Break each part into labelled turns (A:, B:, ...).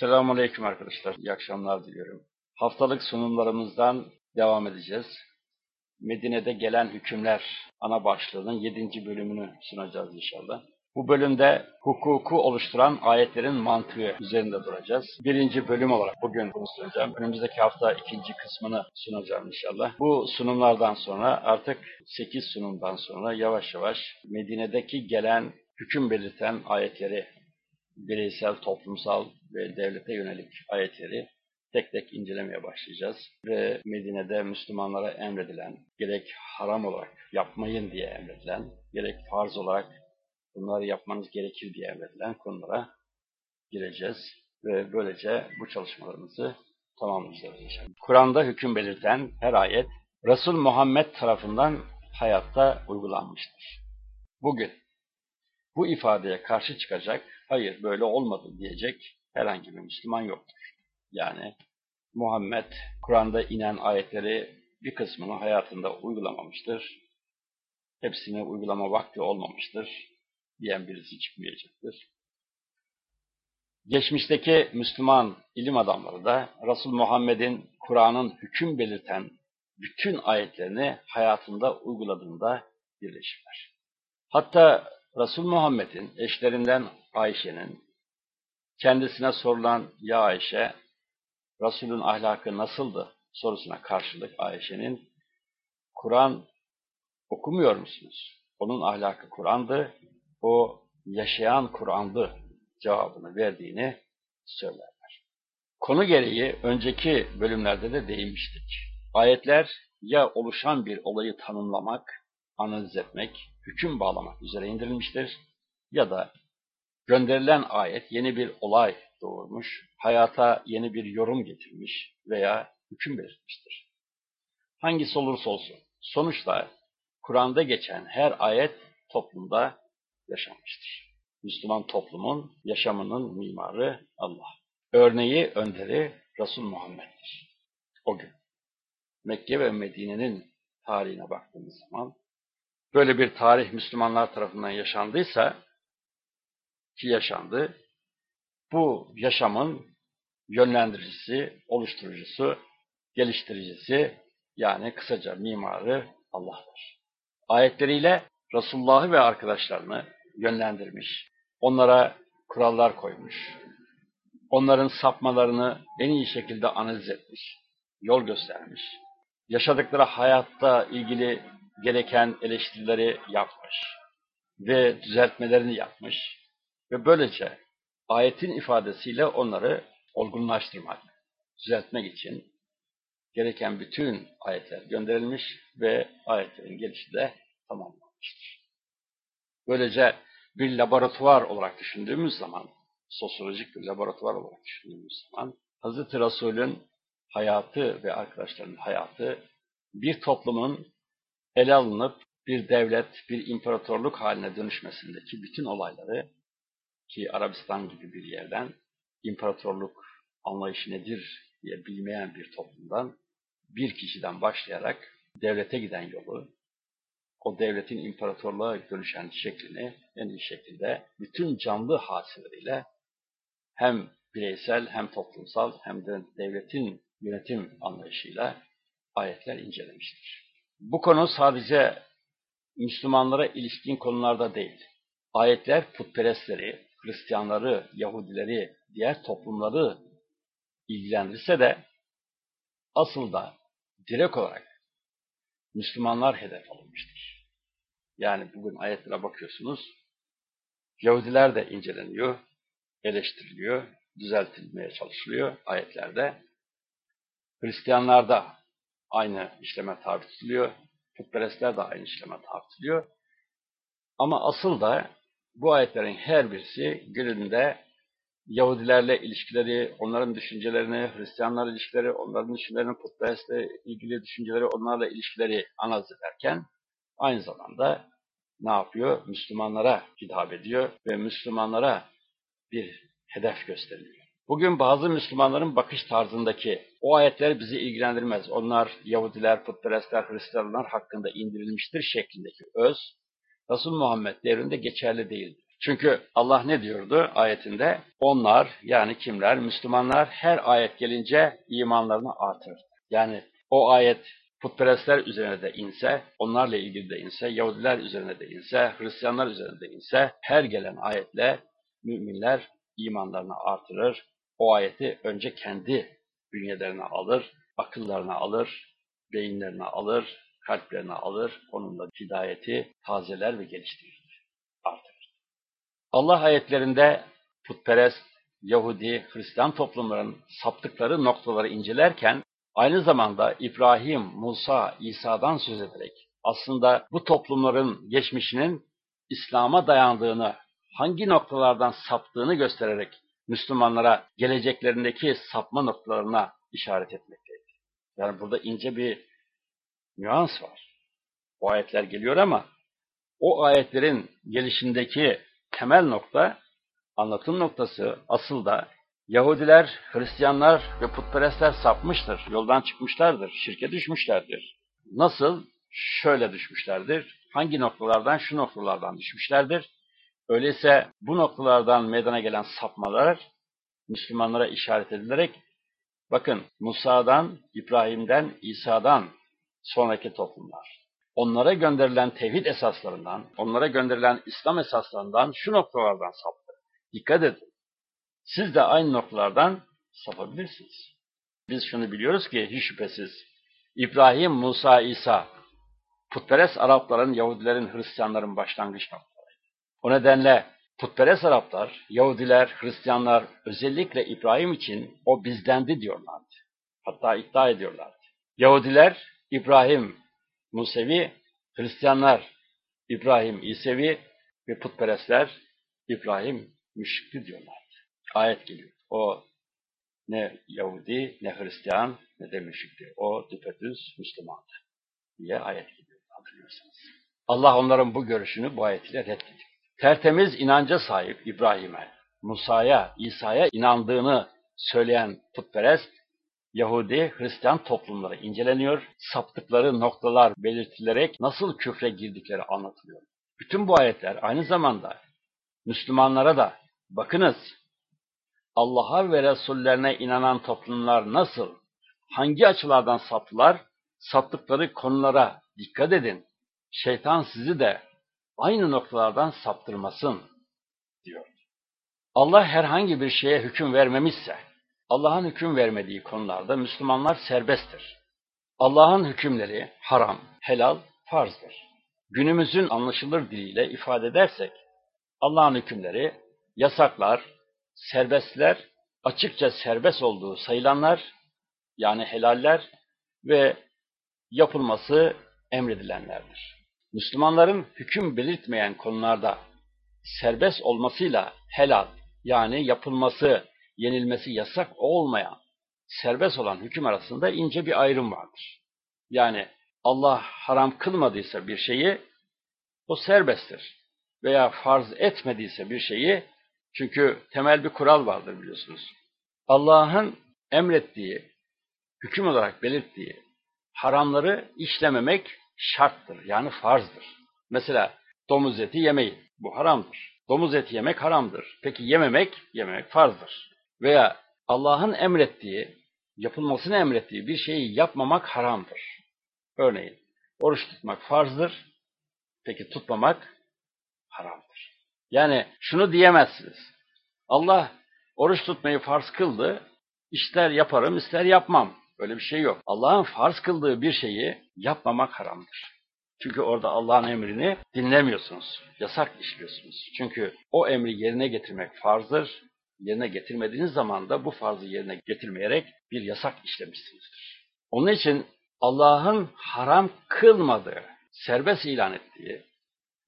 A: Selamun Aleyküm arkadaşlar. İyi akşamlar diliyorum. Haftalık sunumlarımızdan devam edeceğiz. Medine'de gelen hükümler ana başlığının 7. bölümünü sunacağız inşallah. Bu bölümde hukuku oluşturan ayetlerin mantığı üzerinde duracağız. Birinci bölüm olarak bugün bunu sunacağım. Önümüzdeki hafta ikinci kısmını sunacağım inşallah. Bu sunumlardan sonra artık 8 sunumdan sonra yavaş yavaş Medine'deki gelen hüküm belirten ayetleri bireysel, toplumsal ve devlete yönelik ayetleri tek tek incelemeye başlayacağız. Ve Medine'de Müslümanlara emredilen, gerek haram olarak yapmayın diye emredilen, gerek farz olarak bunları yapmanız gerekir diye emredilen konulara gireceğiz. Ve böylece bu çalışmalarımızı tamamlayacağız inşallah. Kur'an'da hüküm belirten her ayet Resul Muhammed tarafından hayatta uygulanmıştır. Bugün bu ifadeye karşı çıkacak, hayır böyle olmadı diyecek herhangi bir Müslüman yoktur. Yani Muhammed Kur'an'da inen ayetleri bir kısmını hayatında uygulamamıştır. Hepsini uygulama vakti olmamıştır diyen birisi çıkmayacaktır. Geçmişteki Müslüman ilim adamları da Resul Muhammed'in Kur'an'ın hüküm belirten bütün ayetlerini hayatında uyguladığında birleşirler. Hatta Resul Muhammed'in eşlerinden Ayşe'nin kendisine sorulan ya Ayşe Resul'ün ahlakı nasıldı sorusuna karşılık Ayşe'nin Kur'an okumuyor musunuz? Onun ahlakı Kur'an'dı, o yaşayan Kur'an'dı cevabını verdiğini söylerler. Konu gereği önceki bölümlerde de değinmiştik. Ayetler ya oluşan bir olayı tanımlamak, analiz etmek, hüküm bağlamak üzere indirilmiştir ya da gönderilen ayet yeni bir olay doğurmuş, hayata yeni bir yorum getirmiş veya hüküm belirtmiştir. Hangisi olursa olsun, sonuçta Kur'an'da geçen her ayet toplumda yaşanmıştır. Müslüman toplumun yaşamının mimarı Allah. Örneği, önderi Resul Muhammed'dir. O gün. Mekke ve Medine'nin tarihine baktığımız zaman böyle bir tarih Müslümanlar tarafından yaşandıysa ki yaşandı, bu yaşamın yönlendiricisi, oluşturucusu, geliştiricisi yani kısaca mimarı Allah'tır. Ayetleriyle Resulullah'ı ve arkadaşlarını yönlendirmiş, onlara kurallar koymuş, onların sapmalarını en iyi şekilde analiz etmiş, yol göstermiş, yaşadıkları hayatta ilgili gereken eleştirileri yapmış ve düzeltmelerini yapmış ve böylece ayetin ifadesiyle onları olgunlaştırmak, düzeltmek için gereken bütün ayetler gönderilmiş ve ayetlerin gelişi de tamamlanmıştır. Böylece bir laboratuvar olarak düşündüğümüz zaman, sosyolojik bir laboratuvar olarak düşündüğümüz zaman, Hz. Resul'ün hayatı ve arkadaşlarının hayatı bir toplumun ele alınıp bir devlet, bir imparatorluk haline dönüşmesindeki bütün olayları ki Arabistan gibi bir yerden imparatorluk anlayışı nedir diye bilmeyen bir toplumdan bir kişiden başlayarak devlete giden yolu, o devletin imparatorluğa dönüşen şeklini en iyi şekilde bütün canlı hasileriyle hem bireysel hem toplumsal hem de devletin yönetim anlayışıyla ayetler incelemiştir. Bu konu sadece Müslümanlara ilişkin konularda değil. Ayetler putperestleri, Hristiyanları, Yahudileri, diğer toplumları ilgilendirse de asıl da direkt olarak Müslümanlar hedef alınmıştır. Yani bugün ayetlere bakıyorsunuz, Yahudiler de inceleniyor, eleştiriliyor, düzeltilmeye çalışılıyor ayetlerde. Hristiyanlar da aynı işleme tabi tutuluyor, putperestler de aynı işleme tabi tutuluyor. Ama asıl da bu ayetlerin her birisi gününde Yahudilerle ilişkileri, onların düşüncelerini, Hristiyanlarla ilişkileri, onların düşüncelerini, putperestle ilgili düşünceleri, onlarla ilişkileri analiz ederken aynı zamanda ne yapıyor? Müslümanlara hitap ediyor ve Müslümanlara bir hedef gösteriyor. Bugün bazı Müslümanların bakış tarzındaki o ayetler bizi ilgilendirmez. Onlar Yahudiler, putperestler, Hristiyanlar hakkında indirilmiştir şeklindeki öz, Resul Muhammed devrinde geçerli değildir. Çünkü Allah ne diyordu ayetinde? Onlar yani kimler? Müslümanlar her ayet gelince imanlarını artırır. Yani o ayet putperestler üzerine de inse, onlarla ilgili de inse, Yahudiler üzerine de inse, Hristiyanlar üzerine de inse, her gelen ayetle müminler imanlarını artırır. O ayeti önce kendi bünyelerine alır, akıllarına alır, beyinlerine alır, kalplerine alır, onunla hidayeti tazeler ve geliştirir, artırır. Allah ayetlerinde putperest, Yahudi, Hristiyan toplumların saptıkları noktaları incelerken aynı zamanda İbrahim, Musa, İsa'dan söz ederek aslında bu toplumların geçmişinin İslam'a dayandığını, hangi noktalardan saptığını göstererek Müslümanlara geleceklerindeki sapma noktalarına işaret etmekteydi. Yani burada ince bir nüans var. O ayetler geliyor ama o ayetlerin gelişindeki temel nokta, anlatım noktası asıl da Yahudiler, Hristiyanlar ve putperestler sapmıştır, yoldan çıkmışlardır, şirke düşmüşlerdir. Nasıl? Şöyle düşmüşlerdir. Hangi noktalardan? Şu noktalardan düşmüşlerdir. Öyleyse bu noktalardan meydana gelen sapmalar Müslümanlara işaret edilerek bakın Musa'dan, İbrahim'den, İsa'dan sonraki toplumlar. Onlara gönderilen tevhid esaslarından, onlara gönderilen İslam esaslarından şu noktalardan saptı. Dikkat edin. Siz de aynı noktalardan sapabilirsiniz. Biz şunu biliyoruz ki hiç şüphesiz İbrahim, Musa, İsa putperest Arapların, Yahudilerin, Hristiyanların başlangıç noktaları. O nedenle putperest Araplar, Yahudiler, Hristiyanlar özellikle İbrahim için o bizdendi diyorlardı. Hatta iddia ediyorlardı. Yahudiler İbrahim Musevi, Hristiyanlar İbrahim İsevi ve putperestler İbrahim müşrikti diyorlardı. Ayet geliyor. O ne Yahudi, ne Hristiyan, ne de müşrikti. O düpedüz Müslümandı diye ayet geliyor hatırlıyorsanız. Allah onların bu görüşünü bu ayetiyle reddediyor. Tertemiz inanca sahip İbrahim'e, Musa'ya, İsa'ya inandığını söyleyen putperest, Yahudi, Hristiyan toplumları inceleniyor, saptıkları noktalar belirtilerek nasıl küfre girdikleri anlatılıyor. Bütün bu ayetler aynı zamanda Müslümanlara da bakınız Allah'a ve Resullerine inanan toplumlar nasıl, hangi açılardan saptılar, saptıkları konulara dikkat edin. Şeytan sizi de aynı noktalardan saptırmasın diyor. Allah herhangi bir şeye hüküm vermemişse, Allah'ın hüküm vermediği konularda Müslümanlar serbesttir. Allah'ın hükümleri haram, helal, farzdır. Günümüzün anlaşılır diliyle ifade edersek, Allah'ın hükümleri yasaklar, serbestler, açıkça serbest olduğu sayılanlar, yani helaller ve yapılması emredilenlerdir. Müslümanların hüküm belirtmeyen konularda serbest olmasıyla helal, yani yapılması, yenilmesi yasak olmayan, serbest olan hüküm arasında ince bir ayrım vardır. Yani Allah haram kılmadıysa bir şeyi, o serbesttir. Veya farz etmediyse bir şeyi, çünkü temel bir kural vardır biliyorsunuz. Allah'ın emrettiği, hüküm olarak belirttiği haramları işlememek şarttır, yani farzdır. Mesela domuz eti yemeyin, bu haramdır. Domuz eti yemek haramdır. Peki yememek, yememek farzdır. Veya Allah'ın emrettiği, yapılmasını emrettiği bir şeyi yapmamak haramdır. Örneğin, oruç tutmak farzdır, peki tutmamak haramdır. Yani şunu diyemezsiniz. Allah oruç tutmayı farz kıldı, ister yaparım, ister yapmam. Öyle bir şey yok. Allah'ın farz kıldığı bir şeyi yapmamak haramdır. Çünkü orada Allah'ın emrini dinlemiyorsunuz. Yasak işliyorsunuz. Çünkü o emri yerine getirmek farzdır. Yerine getirmediğiniz zaman da bu farzı yerine getirmeyerek bir yasak işlemişsinizdir. Onun için Allah'ın haram kılmadığı, serbest ilan ettiği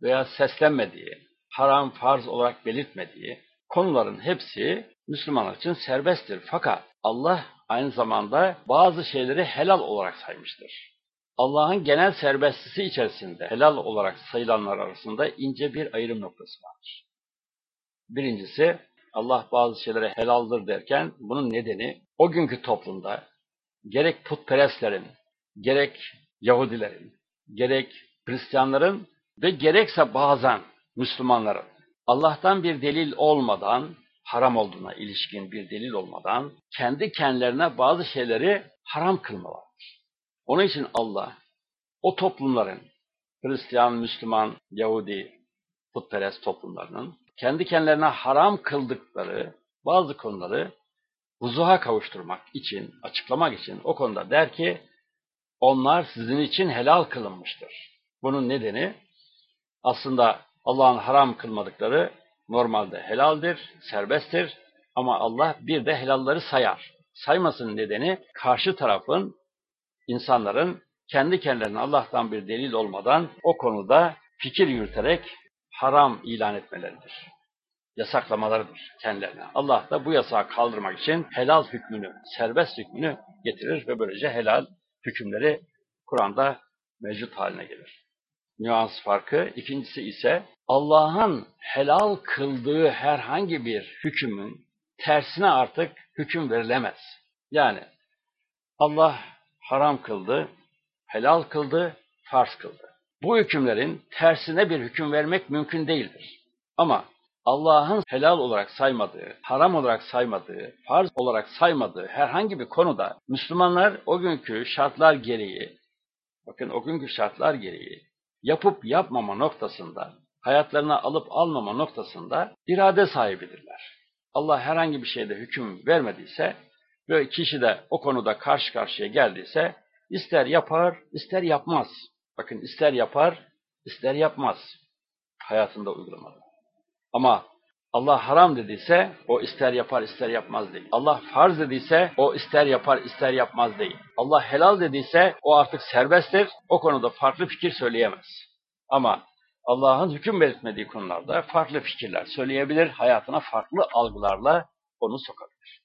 A: veya seslenmediği, haram farz olarak belirtmediği konuların hepsi Müslümanlar için serbesttir. Fakat Allah aynı zamanda bazı şeyleri helal olarak saymıştır. Allah'ın genel serbestlisi içerisinde helal olarak sayılanlar arasında ince bir ayrım noktası vardır. Birincisi, Allah bazı şeylere helaldir derken bunun nedeni o günkü toplumda gerek putperestlerin, gerek Yahudilerin, gerek Hristiyanların ve gerekse bazen Müslümanların Allah'tan bir delil olmadan, haram olduğuna ilişkin bir delil olmadan, kendi kendilerine bazı şeyleri haram kılmalardır. Onun için Allah, o toplumların, Hristiyan, Müslüman, Yahudi, putperest toplumlarının, kendi kendilerine haram kıldıkları bazı konuları huzuha kavuşturmak için, açıklamak için o konuda der ki, onlar sizin için helal kılınmıştır. Bunun nedeni aslında Allah'ın haram kılmadıkları normalde helaldir, serbesttir ama Allah bir de helalları sayar. Saymasının nedeni karşı tarafın, insanların kendi kendilerine Allah'tan bir delil olmadan o konuda fikir yürüterek haram ilan etmeleridir. Yasaklamalarıdır kendilerine. Allah da bu yasağı kaldırmak için helal hükmünü, serbest hükmünü getirir ve böylece helal hükümleri Kur'an'da mevcut haline gelir. Nüans farkı. İkincisi ise Allah'ın helal kıldığı herhangi bir hükümün tersine artık hüküm verilemez. Yani Allah haram kıldı, helal kıldı, farz kıldı. Bu hükümlerin tersine bir hüküm vermek mümkün değildir. Ama Allah'ın helal olarak saymadığı, haram olarak saymadığı, farz olarak saymadığı herhangi bir konuda Müslümanlar o günkü şartlar gereği, bakın o günkü şartlar gereği yapıp yapmama noktasında, hayatlarına alıp almama noktasında irade sahibidirler. Allah herhangi bir şeyde hüküm vermediyse ve kişi de o konuda karşı karşıya geldiyse ister yapar, ister yapmaz. Bakın ister yapar, ister yapmaz hayatında uygulamadı. Ama Allah haram dediyse o ister yapar ister yapmaz değil. Allah farz dediyse o ister yapar ister yapmaz değil. Allah helal dediyse o artık serbesttir. O konuda farklı fikir söyleyemez. Ama Allah'ın hüküm belirtmediği konularda farklı fikirler söyleyebilir, hayatına farklı algılarla onu sokabilir.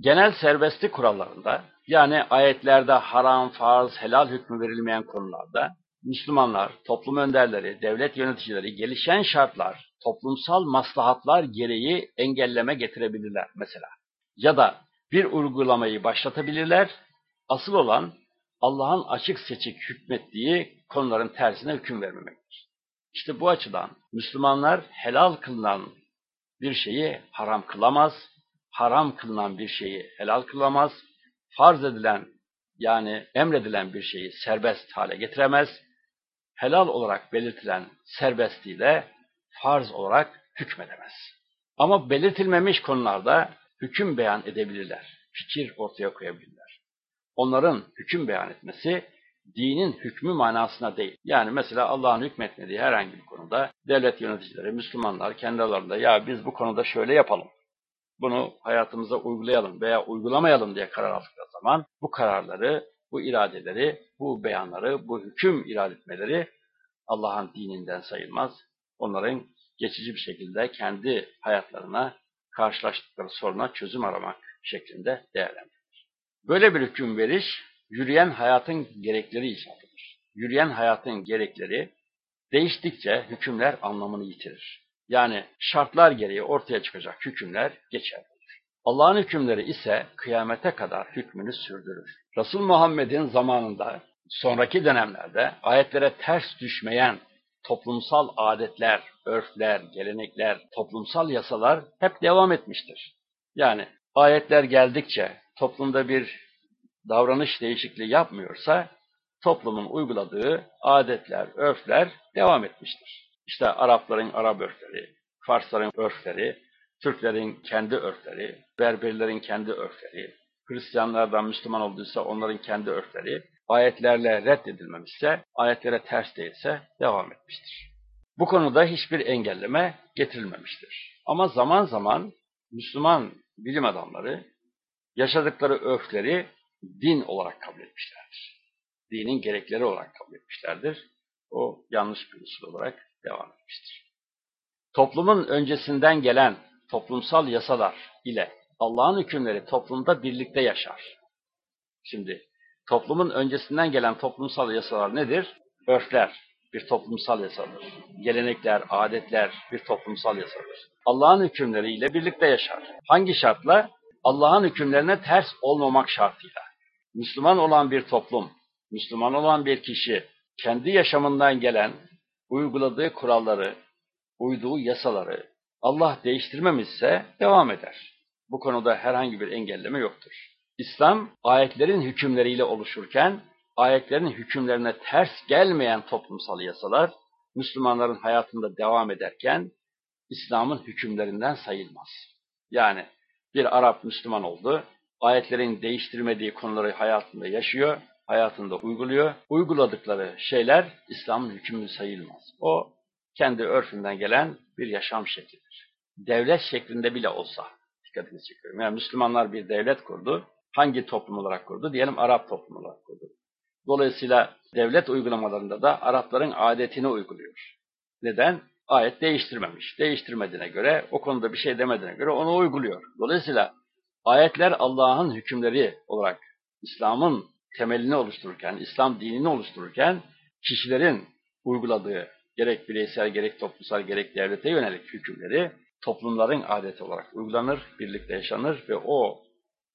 A: Genel serbestlik kurallarında yani ayetlerde haram, farz, helal hükmü verilmeyen konularda Müslümanlar, toplum önderleri, devlet yöneticileri gelişen şartlar, toplumsal maslahatlar gereği engelleme getirebilirler mesela. Ya da bir uygulamayı başlatabilirler. Asıl olan Allah'ın açık seçik hükmettiği konuların tersine hüküm vermemektir. İşte bu açıdan Müslümanlar helal kılınan bir şeyi haram kılamaz, haram kılınan bir şeyi helal kılamaz, farz edilen yani emredilen bir şeyi serbest hale getiremez, helal olarak belirtilen serbestliği de farz olarak hükmedemez. Ama belirtilmemiş konularda hüküm beyan edebilirler, fikir ortaya koyabilirler. Onların hüküm beyan etmesi dinin hükmü manasına değil. Yani mesela Allah'ın hükmetmediği herhangi bir konuda devlet yöneticileri, Müslümanlar kendi aralarında ya biz bu konuda şöyle yapalım, bunu hayatımıza uygulayalım veya uygulamayalım diye karar aldıkları zaman bu kararları, bu iradeleri, bu beyanları, bu hüküm irade etmeleri Allah'ın dininden sayılmaz. Onların geçici bir şekilde kendi hayatlarına karşılaştıkları soruna çözüm aramak şeklinde değerlendirilir. Böyle bir hüküm veriş, yürüyen hayatın gerekleri icabıdır. Yürüyen hayatın gerekleri değiştikçe hükümler anlamını yitirir. Yani şartlar gereği ortaya çıkacak hükümler geçerlidir. Allah'ın hükümleri ise kıyamete kadar hükmünü sürdürür. Resul Muhammed'in zamanında sonraki dönemlerde ayetlere ters düşmeyen toplumsal adetler, örfler, gelenekler, toplumsal yasalar hep devam etmiştir. Yani ayetler geldikçe toplumda bir davranış değişikliği yapmıyorsa toplumun uyguladığı adetler, örfler devam etmiştir. İşte Arapların Arap örfleri, Farsların örfleri, Türklerin kendi örfleri, Berberlerin kendi örfleri, Hristiyanlardan Müslüman olduysa onların kendi örfleri, ayetlerle reddedilmemişse, ayetlere ters değilse devam etmiştir. Bu konuda hiçbir engelleme getirilmemiştir. Ama zaman zaman Müslüman bilim adamları yaşadıkları örfleri din olarak kabul etmişlerdir. Dinin gerekleri olarak kabul etmişlerdir. O yanlış bir usul olarak devam etmiştir. Toplumun öncesinden gelen toplumsal yasalar ile Allah'ın hükümleri toplumda birlikte yaşar. Şimdi toplumun öncesinden gelen toplumsal yasalar nedir? Örfler bir toplumsal yasadır. Gelenekler, adetler bir toplumsal yasadır. Allah'ın hükümleriyle birlikte yaşar. Hangi şartla? Allah'ın hükümlerine ters olmamak şartıyla. Müslüman olan bir toplum, Müslüman olan bir kişi kendi yaşamından gelen uyguladığı kuralları, uyduğu yasaları, Allah değiştirmemişse devam eder. Bu konuda herhangi bir engelleme yoktur. İslam ayetlerin hükümleriyle oluşurken ayetlerin hükümlerine ters gelmeyen toplumsal yasalar Müslümanların hayatında devam ederken İslam'ın hükümlerinden sayılmaz. Yani bir Arap Müslüman oldu, ayetlerin değiştirmediği konuları hayatında yaşıyor, hayatında uyguluyor. Uyguladıkları şeyler İslam'ın hükmü sayılmaz. O kendi örfünden gelen bir yaşam şeklidir. Devlet şeklinde bile olsa, dikkatinizi çekiyorum. Yani Müslümanlar bir devlet kurdu. Hangi toplum olarak kurdu? Diyelim Arap toplumu olarak kurdu. Dolayısıyla devlet uygulamalarında da Arapların adetini uyguluyor. Neden? Ayet değiştirmemiş. Değiştirmediğine göre, o konuda bir şey demediğine göre onu uyguluyor. Dolayısıyla ayetler Allah'ın hükümleri olarak İslam'ın temelini oluştururken, İslam dinini oluştururken kişilerin uyguladığı gerek bireysel, gerek toplumsal, gerek devlete yönelik hükümleri toplumların adeti olarak uygulanır, birlikte yaşanır ve o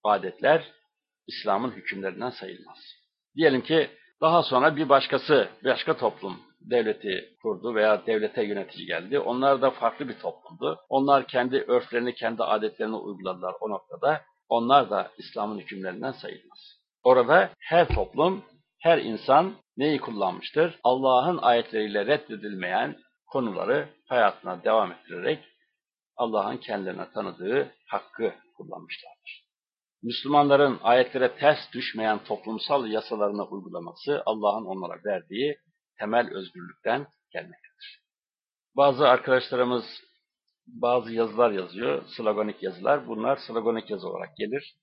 A: adetler İslam'ın hükümlerinden sayılmaz. Diyelim ki daha sonra bir başkası, başka toplum devleti kurdu veya devlete yönetici geldi. Onlar da farklı bir toplumdu. Onlar kendi örflerini, kendi adetlerini uyguladılar o noktada. Onlar da İslam'ın hükümlerinden sayılmaz. Orada her toplum, her insan neyi kullanmıştır? Allah'ın ayetleriyle reddedilmeyen konuları hayatına devam ettirerek Allah'ın kendilerine tanıdığı hakkı kullanmışlardır. Müslümanların ayetlere ters düşmeyen toplumsal yasalarını uygulaması Allah'ın onlara verdiği temel özgürlükten gelmektedir. Bazı arkadaşlarımız bazı yazılar yazıyor, sloganik yazılar. Bunlar sloganik yazı olarak gelir.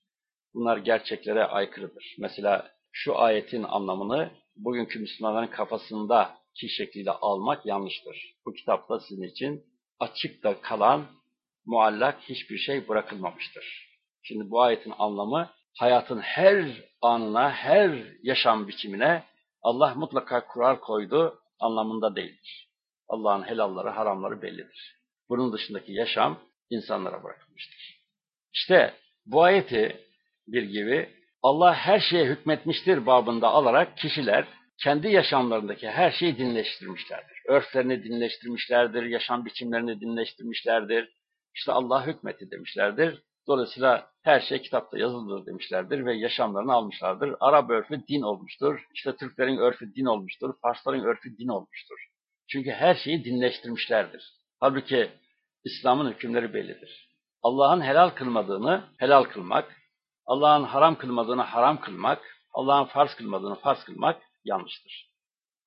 A: Bunlar gerçeklere aykırıdır. Mesela şu ayetin anlamını bugünkü Müslümanların kafasındaki şekliyle almak yanlıştır. Bu kitapta sizin için açıkta kalan muallak hiçbir şey bırakılmamıştır. Şimdi bu ayetin anlamı hayatın her anına, her yaşam biçimine Allah mutlaka kural koydu anlamında değildir. Allah'ın helalları, haramları bellidir. Bunun dışındaki yaşam insanlara bırakılmıştır. İşte bu ayeti bir gibi Allah her şeye hükmetmiştir babında alarak kişiler kendi yaşamlarındaki her şeyi dinleştirmişlerdir. Örflerini dinleştirmişlerdir, yaşam biçimlerini dinleştirmişlerdir. İşte Allah hükmetti demişlerdir. Dolayısıyla her şey kitapta yazılıdır demişlerdir ve yaşamlarını almışlardır. Arap örfü din olmuştur. İşte Türklerin örfü din olmuştur. Farsların örfü din olmuştur. Çünkü her şeyi dinleştirmişlerdir. Halbuki İslam'ın hükümleri bellidir. Allah'ın helal kılmadığını helal kılmak, Allah'ın haram kılmadığını haram kılmak, Allah'ın farz kılmadığını farz kılmak yanlıştır.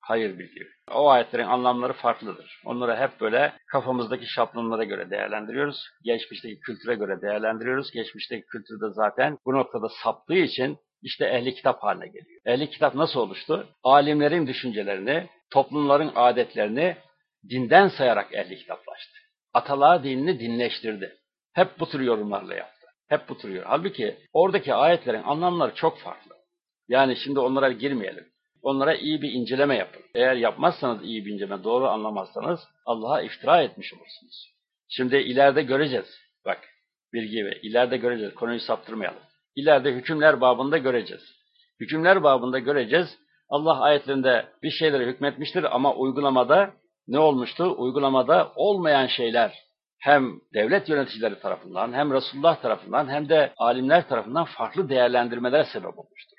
A: Hayır bilgi. O ayetlerin anlamları farklıdır. Onları hep böyle kafamızdaki şablonlara göre değerlendiriyoruz. Geçmişteki kültüre göre değerlendiriyoruz. Geçmişteki kültürde zaten bu noktada saptığı için işte ehli kitap haline geliyor. Ehli kitap nasıl oluştu? Alimlerin düşüncelerini, toplumların adetlerini dinden sayarak ehli kitaplaştı. Atalığa dinini dinleştirdi. Hep bu tür yorumlarla yaptı. Hep bu tür yorum. Halbuki oradaki ayetlerin anlamları çok farklı. Yani şimdi onlara girmeyelim. Onlara iyi bir inceleme yapın. Eğer yapmazsanız iyi bir inceleme, doğru anlamazsanız Allah'a iftira etmiş olursunuz. Şimdi ileride göreceğiz. Bak bir gibi. İleride göreceğiz. Konuyu saptırmayalım. İleride hükümler babında göreceğiz. Hükümler babında göreceğiz. Allah ayetlerinde bir şeyleri hükmetmiştir ama uygulamada ne olmuştu? Uygulamada olmayan şeyler hem devlet yöneticileri tarafından hem Resulullah tarafından hem de alimler tarafından farklı değerlendirmelere sebep olmuştur.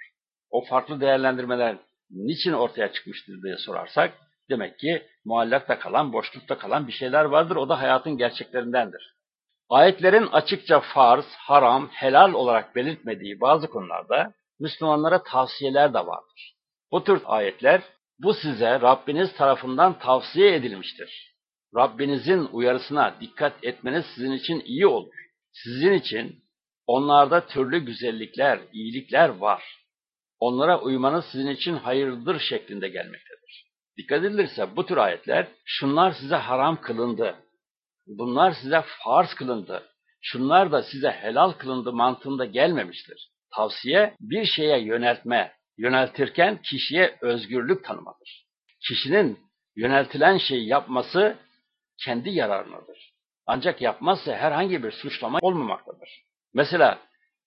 A: O farklı değerlendirmeler niçin ortaya çıkmıştır diye sorarsak, demek ki muallakta kalan, boşlukta kalan bir şeyler vardır. O da hayatın gerçeklerindendir. Ayetlerin açıkça farz, haram, helal olarak belirtmediği bazı konularda Müslümanlara tavsiyeler de vardır. Bu tür ayetler, bu size Rabbiniz tarafından tavsiye edilmiştir. Rabbinizin uyarısına dikkat etmeniz sizin için iyi olur. Sizin için onlarda türlü güzellikler, iyilikler var onlara uymanız sizin için hayırlıdır şeklinde gelmektedir. Dikkat edilirse bu tür ayetler, şunlar size haram kılındı, bunlar size farz kılındı, şunlar da size helal kılındı mantığında gelmemiştir. Tavsiye bir şeye yöneltme, yöneltirken kişiye özgürlük tanımadır. Kişinin yöneltilen şeyi yapması kendi yararınadır. Ancak yapmazsa herhangi bir suçlama olmamaktadır. Mesela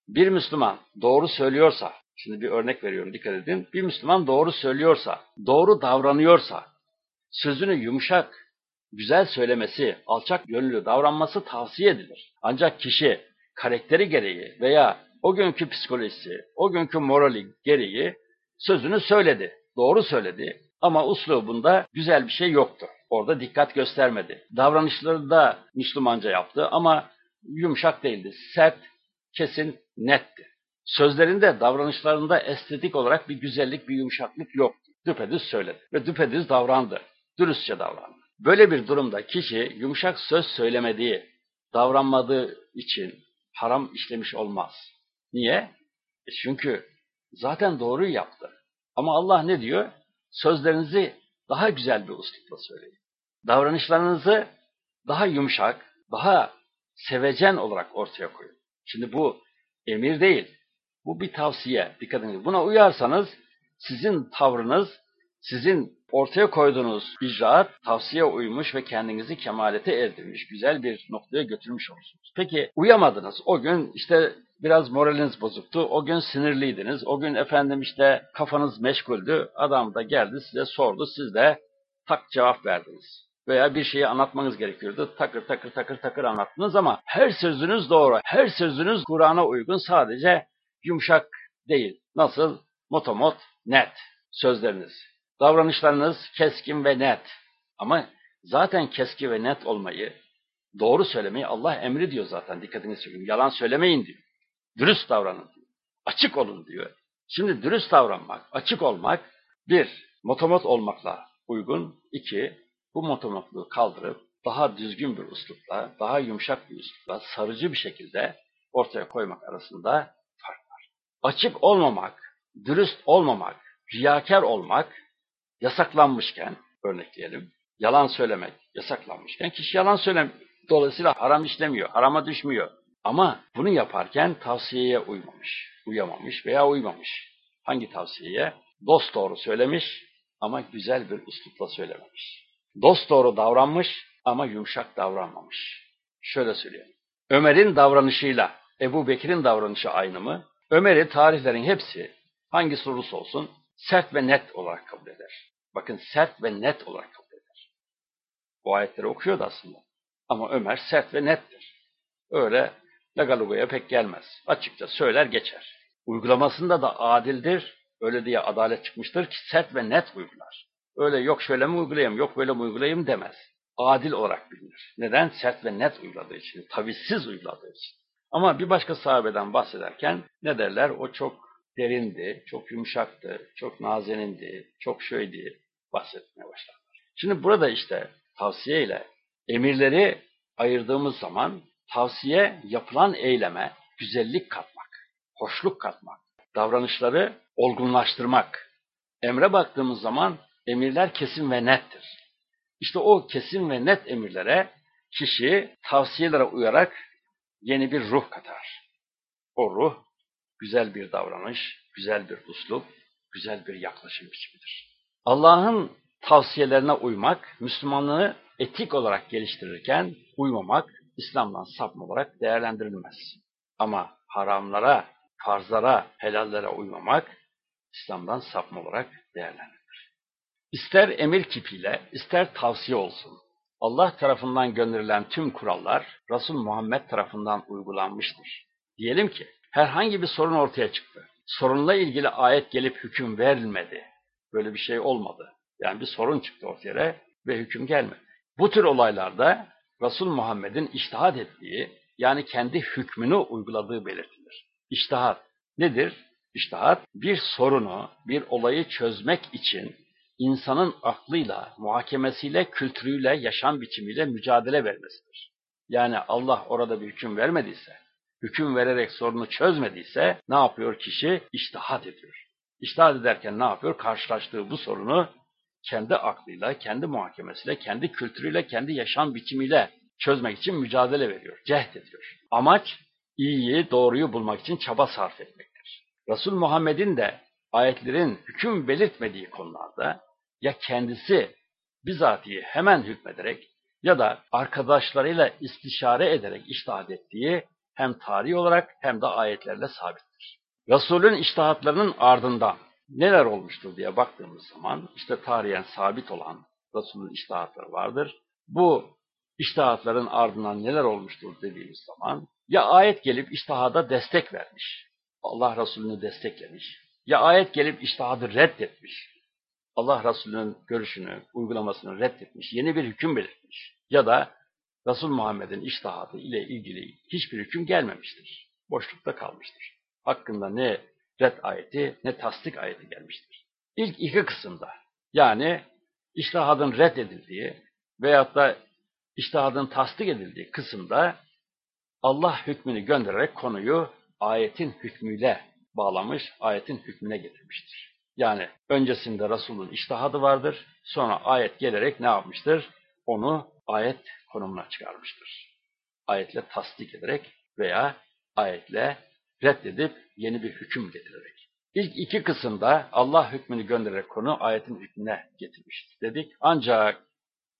A: bir Müslüman doğru söylüyorsa, Şimdi bir örnek veriyorum dikkat edin. Bir Müslüman doğru söylüyorsa, doğru davranıyorsa, sözünü yumuşak, güzel söylemesi, alçak gönüllü davranması tavsiye edilir. Ancak kişi karakteri gereği veya o günkü psikolojisi, o günkü morali gereği sözünü söyledi, doğru söyledi ama uslubunda güzel bir şey yoktu. Orada dikkat göstermedi. Davranışları da Müslümanca yaptı ama yumuşak değildi. Sert, kesin, netti. Sözlerinde, davranışlarında estetik olarak bir güzellik, bir yumuşaklık yoktu. Düpedüz söyledi ve düpedüz davrandı. Dürüstçe davrandı. Böyle bir durumda kişi yumuşak söz söylemediği, davranmadığı için haram işlemiş olmaz. Niye? E çünkü zaten doğruyu yaptı. Ama Allah ne diyor? Sözlerinizi daha güzel bir uslupla söyleyin. Davranışlarınızı daha yumuşak, daha sevecen olarak ortaya koyun. Şimdi bu emir değil, bu bir tavsiye. Dikkat edin. Buna uyarsanız sizin tavrınız, sizin ortaya koyduğunuz icraat tavsiye uymuş ve kendinizi kemalete erdirmiş, güzel bir noktaya götürmüş olursunuz. Peki uyamadınız. O gün işte biraz moraliniz bozuktu. O gün sinirliydiniz. O gün efendim işte kafanız meşguldü. Adam da geldi size sordu. Siz de tak cevap verdiniz. Veya bir şeyi anlatmanız gerekiyordu. Takır takır takır takır anlattınız ama her sözünüz doğru. Her sözünüz Kur'an'a uygun. Sadece yumuşak değil. Nasıl? Motomot, net sözleriniz. Davranışlarınız keskin ve net. Ama zaten keskin ve net olmayı, doğru söylemeyi Allah emri diyor zaten. Dikkatinizi çekin. Yalan söylemeyin diyor. Dürüst davranın diyor. Açık olun diyor. Şimdi dürüst davranmak, açık olmak bir, motomot olmakla uygun. iki bu motomotluğu kaldırıp daha düzgün bir üslupla, daha yumuşak bir üslupla, sarıcı bir şekilde ortaya koymak arasında. Açık olmamak, dürüst olmamak, riyakar olmak yasaklanmışken, örnekleyelim, yalan söylemek yasaklanmışken kişi yalan söylem dolayısıyla haram işlemiyor, harama düşmüyor. Ama bunu yaparken tavsiyeye uymamış, uyamamış veya uymamış. Hangi tavsiyeye? Dost doğru söylemiş ama güzel bir üslupla söylememiş. Dost doğru davranmış ama yumuşak davranmamış. Şöyle söyleyeyim. Ömer'in davranışıyla Ebu Bekir'in davranışı aynı mı? Ömer'i tarihlerin hepsi hangi sorusu olsun sert ve net olarak kabul eder. Bakın sert ve net olarak kabul eder. Bu ayetleri okuyordu aslında. Ama Ömer sert ve nettir. Öyle lagalugaya pek gelmez. Açıkça söyler geçer. Uygulamasında da adildir. Öyle diye adalet çıkmıştır ki sert ve net uygular. Öyle yok şöyle mi uygulayayım, yok böyle mi uygulayayım demez. Adil olarak bilinir. Neden? Sert ve net uyguladığı için, tavizsiz uyguladığı için. Ama bir başka sahabeden bahsederken ne derler? O çok derindi, çok yumuşaktı, çok nazenindi, çok şöydi bahsetmeye başlarlar. Şimdi burada işte tavsiye ile emirleri ayırdığımız zaman tavsiye yapılan eyleme güzellik katmak, hoşluk katmak, davranışları olgunlaştırmak. Emre baktığımız zaman emirler kesin ve nettir. İşte o kesin ve net emirlere kişi tavsiyelere uyarak yeni bir ruh katar. O ruh güzel bir davranış, güzel bir uslup, güzel bir yaklaşım biçimidir. Allah'ın tavsiyelerine uymak, Müslümanlığı etik olarak geliştirirken uymamak, İslam'dan sapma olarak değerlendirilmez. Ama haramlara, farzlara, helallere uymamak, İslam'dan sapma olarak değerlendirilir. İster emir kipiyle, ister tavsiye olsun. Allah tarafından gönderilen tüm kurallar Resul Muhammed tarafından uygulanmıştır. Diyelim ki herhangi bir sorun ortaya çıktı. Sorunla ilgili ayet gelip hüküm verilmedi. Böyle bir şey olmadı. Yani bir sorun çıktı ortaya ve hüküm gelmedi. Bu tür olaylarda Resul Muhammed'in iştihat ettiği yani kendi hükmünü uyguladığı belirtilir. İştihat nedir? İştihat bir sorunu, bir olayı çözmek için insanın aklıyla, muhakemesiyle, kültürüyle, yaşam biçimiyle mücadele vermesidir. Yani Allah orada bir hüküm vermediyse, hüküm vererek sorunu çözmediyse ne yapıyor kişi? İştihat ediyor. İştihat ederken ne yapıyor? Karşılaştığı bu sorunu kendi aklıyla, kendi muhakemesiyle, kendi kültürüyle, kendi yaşam biçimiyle çözmek için mücadele veriyor, cehd ediyor. Amaç iyiyi, doğruyu bulmak için çaba sarf etmektir. Resul Muhammed'in de ayetlerin hüküm belirtmediği konularda ya kendisi bizatihi hemen hükmederek ya da arkadaşlarıyla istişare ederek iştahat ettiği hem tarih olarak hem de ayetlerle sabittir. Resulün iştahatlarının ardından neler olmuştur diye baktığımız zaman işte tarihen sabit olan Resulün iştahatları vardır. bu iştahatların ardından neler olmuştur dediğimiz zaman ya ayet gelip iştihada destek vermiş. Allah Resulü'nü desteklemiş. Ya ayet gelip iştihadı reddetmiş. Allah Resulü'nün görüşünü, uygulamasını reddetmiş. Yeni bir hüküm belirtmiş. Ya da Resul Muhammed'in iştihadı ile ilgili hiçbir hüküm gelmemiştir. Boşlukta kalmıştır. Hakkında ne red ayeti ne tasdik ayeti gelmiştir. İlk iki kısımda yani iştihadın reddedildiği veyahut da iştihadın tasdik edildiği kısımda Allah hükmünü göndererek konuyu ayetin hükmüyle bağlamış, ayetin hükmüne getirmiştir. Yani öncesinde Resul'ün iştihadı vardır, sonra ayet gelerek ne yapmıştır? Onu ayet konumuna çıkarmıştır. Ayetle tasdik ederek veya ayetle reddedip yeni bir hüküm getirerek. İlk iki kısımda Allah hükmünü göndererek konu ayetin hükmüne getirmiştir dedik. Ancak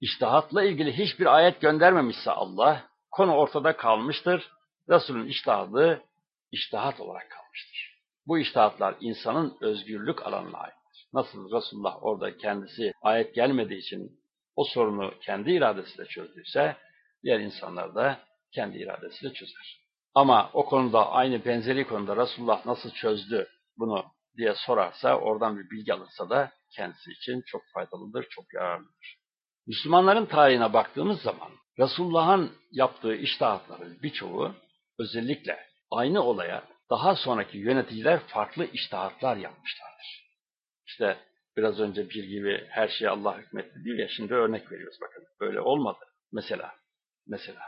A: iştihatla ilgili hiçbir ayet göndermemişse Allah, konu ortada kalmıştır. Resulün iştihadı iştihat olarak kalmıştır. Bu iştihatlar insanın özgürlük alanına aittir. Nasıl Resulullah orada kendisi ayet gelmediği için o sorunu kendi iradesiyle çözdüyse, diğer insanlar da kendi iradesiyle çözer. Ama o konuda aynı benzeri konuda Resulullah nasıl çözdü bunu diye sorarsa, oradan bir bilgi alırsa da kendisi için çok faydalıdır, çok yararlıdır. Müslümanların tarihine baktığımız zaman Resulullah'ın yaptığı iştahatların birçoğu özellikle aynı olaya daha sonraki yöneticiler farklı iştahatlar yapmışlardır. İşte biraz önce bir gibi her şeye Allah hükmetti diyor ya şimdi örnek veriyoruz bakın. Böyle olmadı. Mesela, mesela.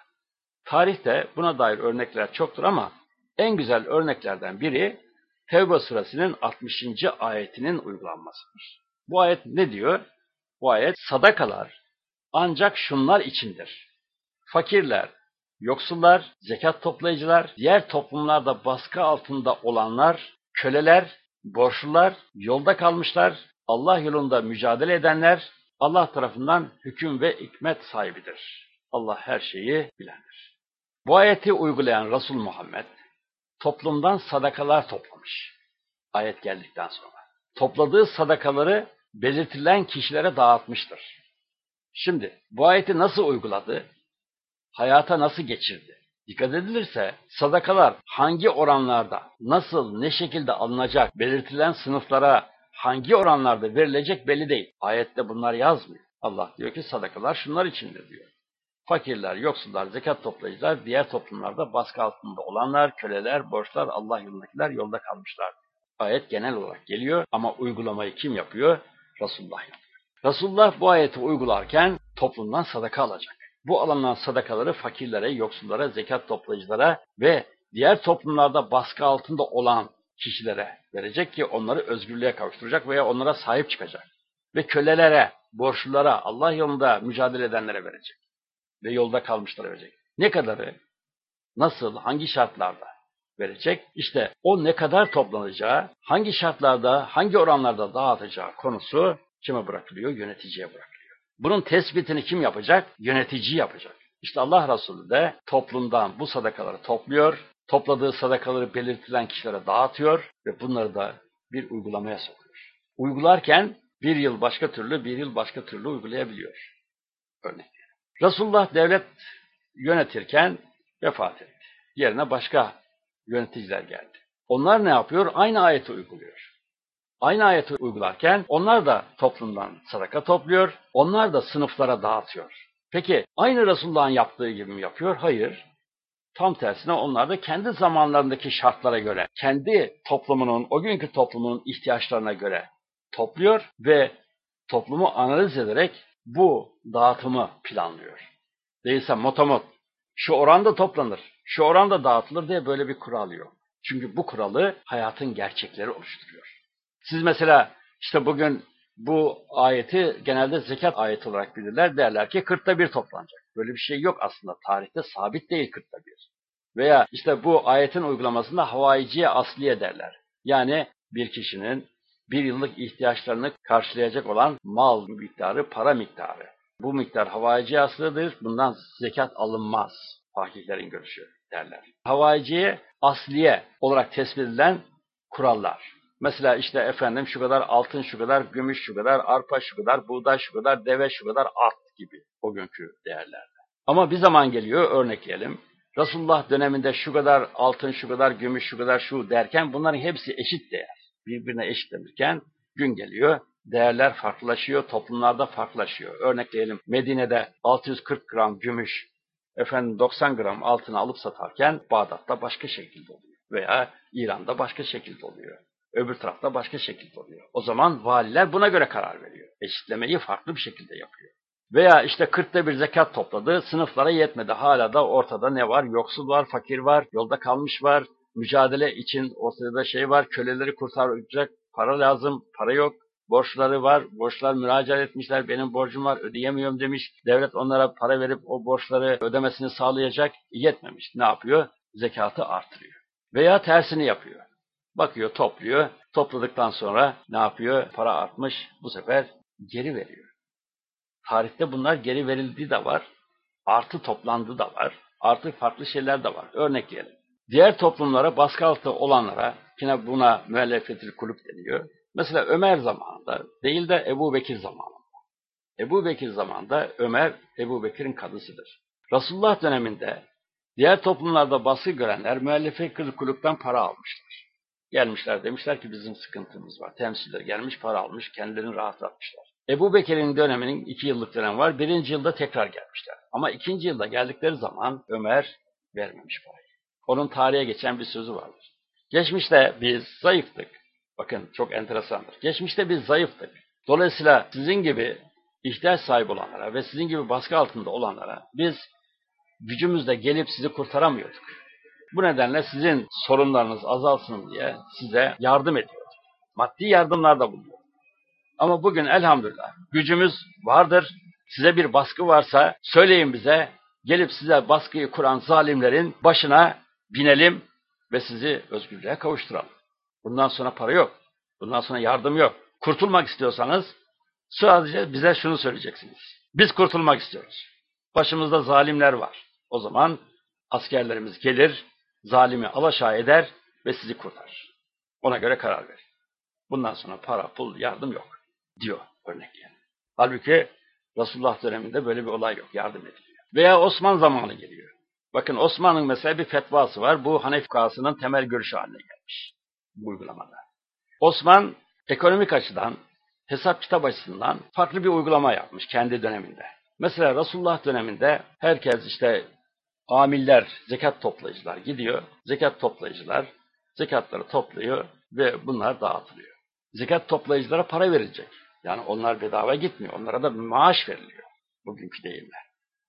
A: Tarihte buna dair örnekler çoktur ama en güzel örneklerden biri Tevbe suresinin 60. ayetinin uygulanmasıdır. Bu ayet ne diyor? Bu ayet sadakalar ancak şunlar içindir. Fakirler, yoksullar, zekat toplayıcılar, diğer toplumlarda baskı altında olanlar, köleler, borçlular, yolda kalmışlar, Allah yolunda mücadele edenler, Allah tarafından hüküm ve hikmet sahibidir. Allah her şeyi bilendir. Bu ayeti uygulayan Resul Muhammed, toplumdan sadakalar toplamış. Ayet geldikten sonra. Topladığı sadakaları belirtilen kişilere dağıtmıştır. Şimdi bu ayeti nasıl uyguladı? Hayata nasıl geçirdi? Dikkat edilirse sadakalar hangi oranlarda, nasıl, ne şekilde alınacak, belirtilen sınıflara hangi oranlarda verilecek belli değil. Ayette bunlar yazmıyor. Allah diyor ki sadakalar şunlar içindir diyor. Fakirler, yoksullar, zekat toplayıcılar, diğer toplumlarda baskı altında olanlar, köleler, borçlar, Allah yolundakiler yolda kalmışlar. Ayet genel olarak geliyor ama uygulamayı kim yapıyor? Resulullah yapıyor. Resulullah bu ayeti uygularken toplumdan sadaka alacak. Bu alınan sadakaları fakirlere, yoksullara, zekat toplayıcılara ve diğer toplumlarda baskı altında olan kişilere verecek ki onları özgürlüğe kavuşturacak veya onlara sahip çıkacak. Ve kölelere, borçlulara, Allah yolunda mücadele edenlere verecek. Ve yolda kalmışlara verecek. Ne kadarı, nasıl, hangi şartlarda verecek? İşte o ne kadar toplanacağı, hangi şartlarda, hangi oranlarda dağıtacağı konusu kime bırakılıyor? Yöneticiye bırakılıyor. Bunun tespitini kim yapacak? Yönetici yapacak. İşte Allah Resulü de toplumdan bu sadakaları topluyor, topladığı sadakaları belirtilen kişilere dağıtıyor ve bunları da bir uygulamaya sokuyor. Uygularken bir yıl başka türlü, bir yıl başka türlü uygulayabiliyor. Örnek. Resulullah devlet yönetirken vefat etti. Yerine başka yöneticiler geldi. Onlar ne yapıyor? Aynı ayeti uyguluyor. Aynı ayeti uygularken onlar da toplumdan sadaka topluyor, onlar da sınıflara dağıtıyor. Peki aynı Resulullah'ın yaptığı gibi mi yapıyor? Hayır. Tam tersine onlar da kendi zamanlarındaki şartlara göre, kendi toplumunun, o günkü toplumunun ihtiyaçlarına göre topluyor ve toplumu analiz ederek bu dağıtımı planlıyor. Değilse motomot, şu oranda toplanır, şu oranda dağıtılır diye böyle bir kural yok. Çünkü bu kuralı hayatın gerçekleri oluşturuyor. Siz mesela işte bugün bu ayeti genelde zekat ayeti olarak bilirler. Derler ki kırkta bir toplanacak. Böyle bir şey yok aslında. Tarihte sabit değil kırkta bir. Veya işte bu ayetin uygulamasında havaiciye asliye derler. Yani bir kişinin bir yıllık ihtiyaçlarını karşılayacak olan mal miktarı, para miktarı. Bu miktar havaiciye aslıdır. Bundan zekat alınmaz. Fakihlerin görüşü derler. Havaiciye asliye olarak tespit edilen kurallar. Mesela işte efendim şu kadar altın, şu kadar gümüş, şu kadar arpa, şu kadar buğday, şu kadar deve, şu kadar at gibi o günkü değerlerde. Ama bir zaman geliyor örnekleyelim. Resulullah döneminde şu kadar altın, şu kadar gümüş, şu kadar şu derken bunların hepsi eşit değer. Birbirine eşitlenirken gün geliyor, değerler farklılaşıyor, toplumlarda farklılaşıyor. Örnekleyelim Medine'de 640 gram gümüş, efendim 90 gram altını alıp satarken Bağdat'ta başka şekilde oluyor. Veya İran'da başka şekilde oluyor. Öbür tarafta başka şekilde oluyor. O zaman valiler buna göre karar veriyor. Eşitlemeyi farklı bir şekilde yapıyor. Veya işte 40'ta bir zekat topladı, sınıflara yetmedi. Hala da ortada ne var? Yoksul var, fakir var, yolda kalmış var, mücadele için ortada şey var, köleleri kurtaracak para lazım, para yok, borçları var, borçlar müracaat etmişler, benim borcum var, ödeyemiyorum demiş. Devlet onlara para verip o borçları ödemesini sağlayacak, yetmemiş. Ne yapıyor? Zekatı artırıyor. Veya tersini yapıyor. Bakıyor, topluyor. Topladıktan sonra ne yapıyor? Para artmış, bu sefer geri veriyor. Tarihte bunlar geri verildiği de var, artı toplandığı da var, artı farklı şeyler de var. Örnekleyelim. Diğer toplumlara baskı altı olanlara, yine buna müellefetil kulüp deniyor. Mesela Ömer zamanında değil de Ebu Bekir zamanında. Ebu Bekir zamanında Ömer, Ebu Bekir'in kadısıdır. Resulullah döneminde diğer toplumlarda baskı görenler müellefetil kulüpten para almışlar. Gelmişler demişler ki bizim sıkıntımız var. Temsiller gelmiş para almış, kendilerini rahatlatmışlar. Ebu Bekir'in döneminin iki yıllık dönem var. Birinci yılda tekrar gelmişler. Ama ikinci yılda geldikleri zaman Ömer vermemiş parayı. Onun tarihe geçen bir sözü vardır. Geçmişte biz zayıftık. Bakın çok enteresandır. Geçmişte biz zayıftık. Dolayısıyla sizin gibi ihtiyaç sahibi olanlara ve sizin gibi baskı altında olanlara biz gücümüzle gelip sizi kurtaramıyorduk. Bu nedenle sizin sorunlarınız azalsın diye size yardım ediyorduk. Maddi yardımlar da bulunuyor. Ama bugün elhamdülillah gücümüz vardır. Size bir baskı varsa söyleyin bize. Gelip size baskıyı kuran zalimlerin başına binelim ve sizi özgürlüğe kavuşturalım. Bundan sonra para yok. Bundan sonra yardım yok. Kurtulmak istiyorsanız sadece bize şunu söyleyeceksiniz. Biz kurtulmak istiyoruz. Başımızda zalimler var. O zaman askerlerimiz gelir, zalimi alaşağı eder ve sizi kurtarır. Ona göre karar verin. Bundan sonra para, pul, yardım yok diyor örnekleyen. Halbuki Resulullah döneminde böyle bir olay yok. Yardım ediliyor. Veya Osman zamanı geliyor. Bakın Osman'ın mesela bir fetvası var. Bu Hanefi fukahasının temel görüşü haline gelmiş bu uygulamada. Osman ekonomik açıdan, hesap kitap açısından farklı bir uygulama yapmış kendi döneminde. Mesela Resulullah döneminde herkes işte amiller, zekat toplayıcılar gidiyor. Zekat toplayıcılar zekatları topluyor ve bunlar dağıtılıyor. Zekat toplayıcılara para verilecek. Yani onlar bedava gitmiyor. Onlara da maaş veriliyor. Bugünkü deyimle.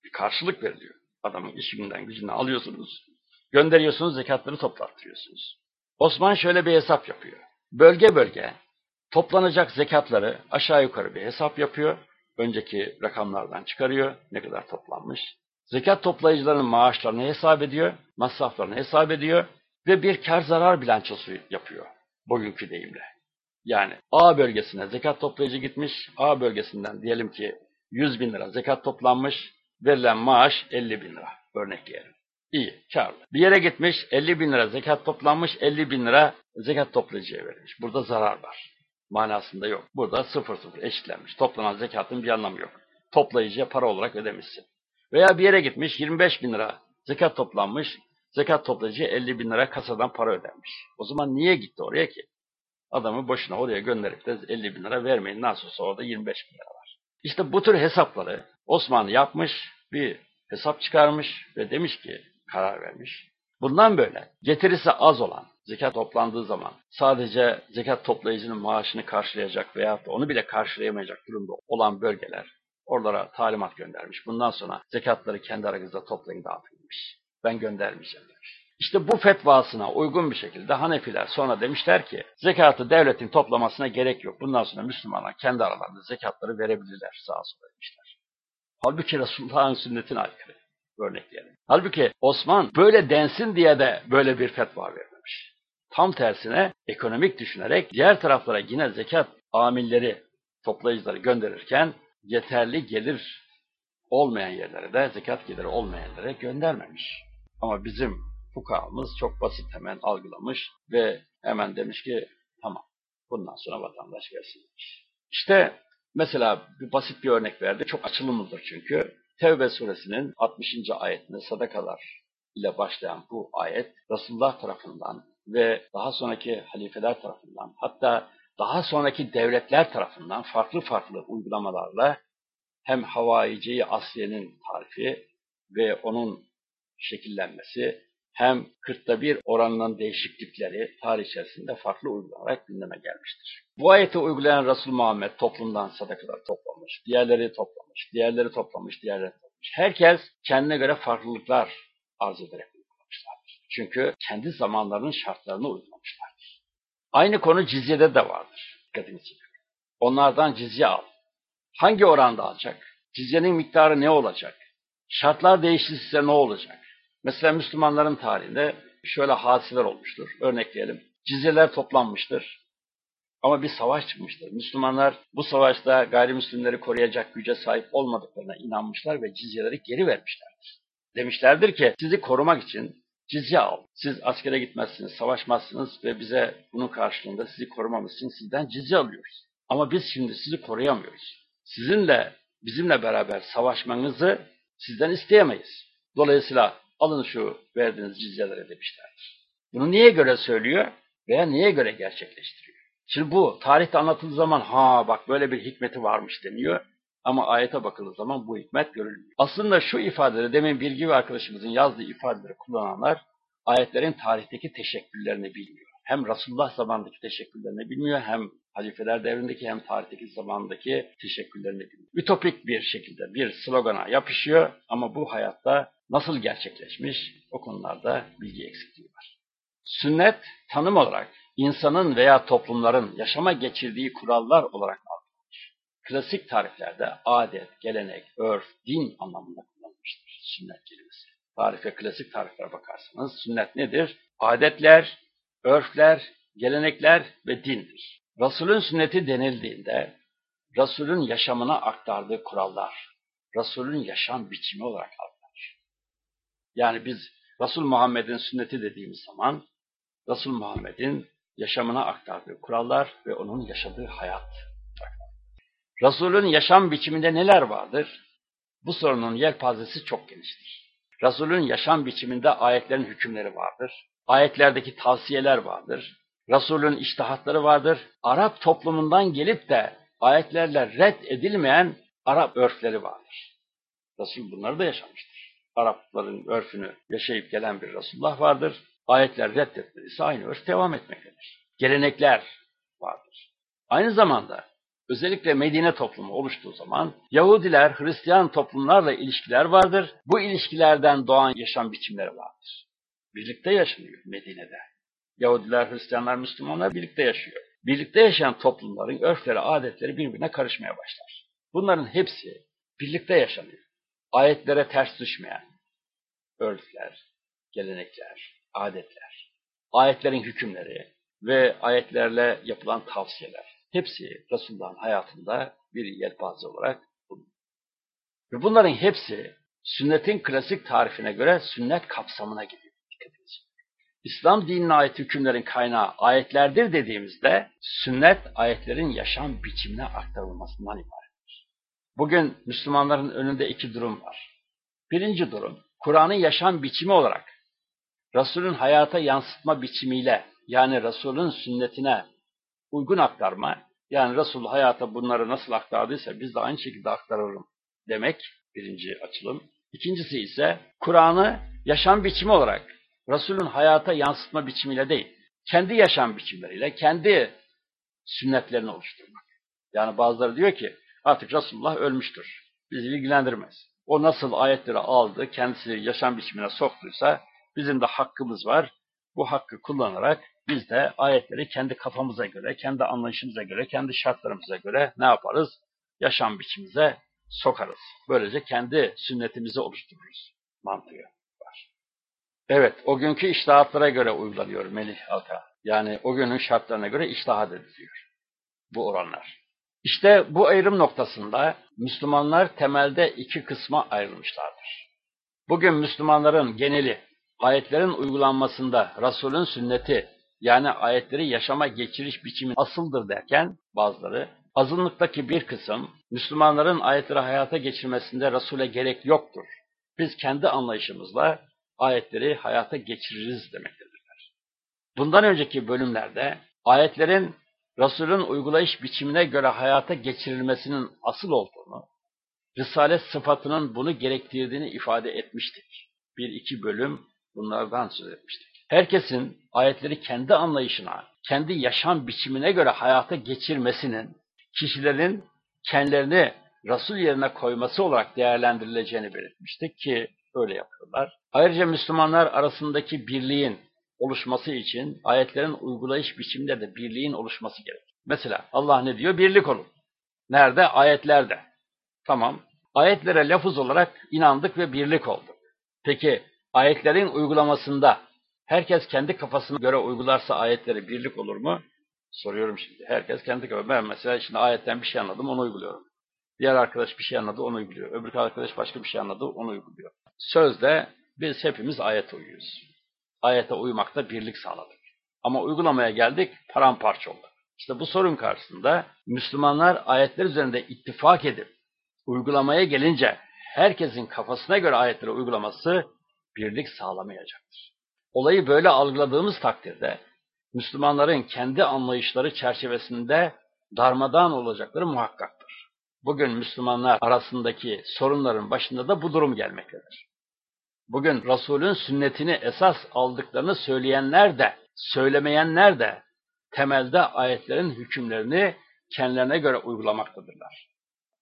A: Bir karşılık veriliyor. Adamın işinden gücünden alıyorsunuz. Gönderiyorsunuz, zekatları toplattırıyorsunuz. Osman şöyle bir hesap yapıyor. Bölge bölge toplanacak zekatları aşağı yukarı bir hesap yapıyor. Önceki rakamlardan çıkarıyor. Ne kadar toplanmış. Zekat toplayıcıların maaşlarını hesap ediyor. Masraflarını hesap ediyor. Ve bir kar zarar bilançosu yapıyor. Bugünkü deyimle. Yani A bölgesine zekat toplayıcı gitmiş. A bölgesinden diyelim ki 100 bin lira zekat toplanmış. Verilen maaş 50 bin lira. Örnekleyelim. İyi, karlı. Bir yere gitmiş, 50 bin lira zekat toplanmış, 50 bin lira zekat toplayıcıya verilmiş. Burada zarar var. Manasında yok. Burada sıfır sıfır eşitlenmiş. Toplanan zekatın bir anlamı yok. Toplayıcıya para olarak ödemişsin. Veya bir yere gitmiş, 25 bin lira zekat toplanmış, zekat toplayıcıya 50 bin lira kasadan para ödenmiş. O zaman niye gitti oraya ki? Adamı boşuna oraya gönderip de 50 bin lira vermeyin. Nasıl olsa orada 25 bin lira var. İşte bu tür hesapları Osman yapmış, bir hesap çıkarmış ve demiş ki karar vermiş. Bundan böyle getirisi az olan, zekat toplandığı zaman sadece zekat toplayıcının maaşını karşılayacak veya onu bile karşılayamayacak durumda olan bölgeler oralara talimat göndermiş. Bundan sonra zekatları kendi aranızda toplayın dağıtılmış. Ben göndermeyeceğim demiş. İşte bu fetvasına uygun bir şekilde Hanefiler sonra demişler ki zekatı devletin toplamasına gerek yok. Bundan sonra Müslümanlar kendi aralarında zekatları verebilirler sağa sola demişler. Halbuki Resulullah'ın sünnetine aykırı örnekleyelim. Halbuki Osman böyle densin diye de böyle bir fetva vermemiş. Tam tersine ekonomik düşünerek diğer taraflara yine zekat amilleri, toplayıcıları gönderirken yeterli gelir olmayan yerlere de zekat geliri olmayan yerlere göndermemiş. Ama bizim fukahamız çok basit hemen algılamış ve hemen demiş ki tamam bundan sonra vatandaş versin demiş. İşte Mesela bir basit bir örnek verdi. Çok açılımlıdır çünkü. Tevbe suresinin 60. ayetinde sadakalar ile başlayan bu ayet Resulullah tarafından ve daha sonraki halifeler tarafından hatta daha sonraki devletler tarafından farklı farklı uygulamalarla hem Havaici Asliye'nin tarifi ve onun şekillenmesi hem kırkta bir oranının değişiklikleri tarih içerisinde farklı uygulanarak gündeme gelmiştir. Bu ayeti uygulayan Resul Muhammed toplumdan sadakalar toplamış, diğerleri toplamış, diğerleri toplamış, diğerleri toplamış. Herkes kendine göre farklılıklar arz ederek uygulamışlardır. Çünkü kendi zamanlarının şartlarını uygulamışlardır. Aynı konu cizyede de vardır. Dikkatinizi çekiyor. Onlardan cizye al. Hangi oranda alacak? Cizyenin miktarı ne olacak? Şartlar değişirse ne olacak? Mesela Müslümanların tarihinde şöyle hadiseler olmuştur. Örnekleyelim. Cizyeler toplanmıştır. Ama bir savaş çıkmıştır. Müslümanlar bu savaşta gayrimüslimleri koruyacak güce sahip olmadıklarına inanmışlar ve cizyeleri geri vermişlerdir. Demişlerdir ki sizi korumak için cizye al. Siz askere gitmezsiniz, savaşmazsınız ve bize bunun karşılığında sizi korumamız için sizden cizye alıyoruz. Ama biz şimdi sizi koruyamıyoruz. Sizinle, bizimle beraber savaşmanızı sizden isteyemeyiz. Dolayısıyla alın şu verdiğiniz cizyeleri demişlerdir. Bunu niye göre söylüyor veya niye göre gerçekleştiriyor? Şimdi bu tarihte anlatıldığı zaman ha bak böyle bir hikmeti varmış deniyor. Ama ayete bakıldığı zaman bu hikmet görülmüyor. Aslında şu ifadeleri, demin Bilgi ve arkadaşımızın yazdığı ifadeleri kullananlar ayetlerin tarihteki teşekkürlerini bilmiyor. Hem Resulullah zamandaki teşekkürlerini bilmiyor, hem halifeler devrindeki hem tarihteki zamandaki teşekkürlerini bilmiyor. Ütopik bir şekilde bir slogana yapışıyor ama bu hayatta nasıl gerçekleşmiş o konularda bilgi eksikliği var. Sünnet tanım olarak insanın veya toplumların yaşama geçirdiği kurallar olarak. Klasik tariflerde adet, gelenek, örf, din anlamında kullanılmıştır sünnet kelimesi. Tarife klasik tariflere bakarsanız sünnet nedir? Adetler, örfler, gelenekler ve dindir. Resulün sünneti denildiğinde Resulün yaşamına aktardığı kurallar, Resulün yaşam biçimi olarak algılanır. Yani biz Resul Muhammed'in sünneti dediğimiz zaman Resul Muhammed'in yaşamına aktardığı kurallar ve onun yaşadığı hayat. Resulün yaşam biçiminde neler vardır? Bu sorunun yelpazesi çok geniştir. Resulün yaşam biçiminde ayetlerin hükümleri vardır. Ayetlerdeki tavsiyeler vardır. Resulün iştahatları vardır. Arap toplumundan gelip de ayetlerle red edilmeyen Arap örfleri vardır. Resul bunları da yaşamıştır. Arapların örfünü yaşayıp gelen bir Resulullah vardır. Ayetler reddetmediyse aynı örf devam etmektedir. Gelenekler vardır. Aynı zamanda özellikle Medine toplumu oluştuğu zaman Yahudiler, Hristiyan toplumlarla ilişkiler vardır. Bu ilişkilerden doğan yaşam biçimleri vardır. Birlikte yaşanıyor Medine'de. Yahudiler, Hristiyanlar, Müslümanlar birlikte yaşıyor. Birlikte yaşayan toplumların örfleri, adetleri birbirine karışmaya başlar. Bunların hepsi birlikte yaşanıyor. Ayetlere ters düşmeyen örfler, gelenekler, adetler, ayetlerin hükümleri ve ayetlerle yapılan tavsiyeler hepsi Resulullah'ın hayatında bir yelpaze olarak bulunuyor. Ve bunların hepsi sünnetin klasik tarifine göre sünnet kapsamına giriyor. İslam dinine ait hükümlerin kaynağı ayetlerdir dediğimizde sünnet ayetlerin yaşam biçimine aktarılmasından ibarettir. Bugün Müslümanların önünde iki durum var. Birinci durum, Kur'an'ın yaşam biçimi olarak Resul'ün hayata yansıtma biçimiyle yani Resul'ün sünnetine uygun aktarma, yani Resul hayata bunları nasıl aktardıysa biz de aynı şekilde aktaralım demek birinci açılım. İkincisi ise Kur'an'ı yaşam biçimi olarak Resul'ün hayata yansıtma biçimiyle değil, kendi yaşam biçimleriyle, kendi sünnetlerini oluşturmak. Yani bazıları diyor ki artık Resulullah ölmüştür, bizi ilgilendirmez. O nasıl ayetleri aldı, kendisi yaşam biçimine soktuysa bizim de hakkımız var. Bu hakkı kullanarak biz de ayetleri kendi kafamıza göre, kendi anlayışımıza göre, kendi şartlarımıza göre ne yaparız? Yaşam biçimimize sokarız. Böylece kendi sünnetimizi oluştururuz mantığı var. Evet, o günkü iştahatlara göre uygulanıyor Melih Alka. Yani o günün şartlarına göre iştahat ediliyor bu oranlar. İşte bu ayrım noktasında Müslümanlar temelde iki kısma ayrılmışlardır. Bugün Müslümanların geneli ayetlerin uygulanmasında Resul'ün sünneti yani ayetleri yaşama geçiriş biçimi asıldır derken bazıları azınlıktaki bir kısım Müslümanların ayetleri hayata geçirmesinde Resul'e gerek yoktur. Biz kendi anlayışımızla ayetleri hayata geçiririz demektedirler. Bundan önceki bölümlerde ayetlerin Resul'ün uygulayış biçimine göre hayata geçirilmesinin asıl olduğunu, Risalet sıfatının bunu gerektirdiğini ifade etmiştik. Bir iki bölüm bunlardan söz etmiştik. Herkesin ayetleri kendi anlayışına, kendi yaşam biçimine göre hayata geçirmesinin, kişilerin kendilerini Resul yerine koyması olarak değerlendirileceğini belirtmiştik ki öyle yapıyorlar. Ayrıca Müslümanlar arasındaki birliğin oluşması için ayetlerin uygulayış biçiminde de birliğin oluşması gerek. Mesela Allah ne diyor? Birlik olun. Nerede? Ayetlerde. Tamam. Ayetlere lafız olarak inandık ve birlik olduk. Peki ayetlerin uygulamasında herkes kendi kafasına göre uygularsa ayetleri birlik olur mu? Soruyorum şimdi. Herkes kendi kafasına. Ben mesela şimdi ayetten bir şey anladım, onu uyguluyorum. Diğer arkadaş bir şey anladı, onu uyguluyor. Öbür arkadaş başka bir şey anladı, onu uyguluyor. Sözde biz hepimiz ayete uyuyoruz. Ayete uymakta birlik sağladık. Ama uygulamaya geldik, paramparça olduk. İşte bu sorun karşısında Müslümanlar ayetler üzerinde ittifak edip uygulamaya gelince herkesin kafasına göre ayetleri uygulaması birlik sağlamayacaktır. Olayı böyle algıladığımız takdirde Müslümanların kendi anlayışları çerçevesinde darmadağın olacakları muhakkaktır. Bugün Müslümanlar arasındaki sorunların başında da bu durum gelmektedir. Bugün Resul'ün sünnetini esas aldıklarını söyleyenler de, söylemeyenler de temelde ayetlerin hükümlerini kendilerine göre uygulamaktadırlar.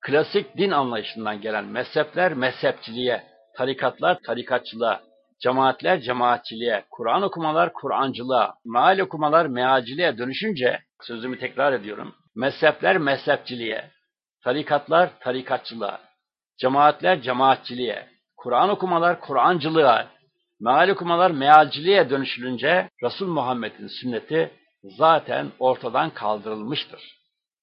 A: Klasik din anlayışından gelen mezhepler mezhepçiliğe, tarikatlar tarikatçılığa, cemaatler cemaatçiliğe, Kur'an okumalar Kur'ancılığa, meal okumalar mealciliğe dönüşünce, sözümü tekrar ediyorum, mezhepler mezhepçiliğe, tarikatlar tarikatçılığa, cemaatler cemaatçiliğe, Kur'an okumalar Kur'ancılığa, meal okumalar mealciliğe dönüşülünce Resul Muhammed'in sünneti zaten ortadan kaldırılmıştır.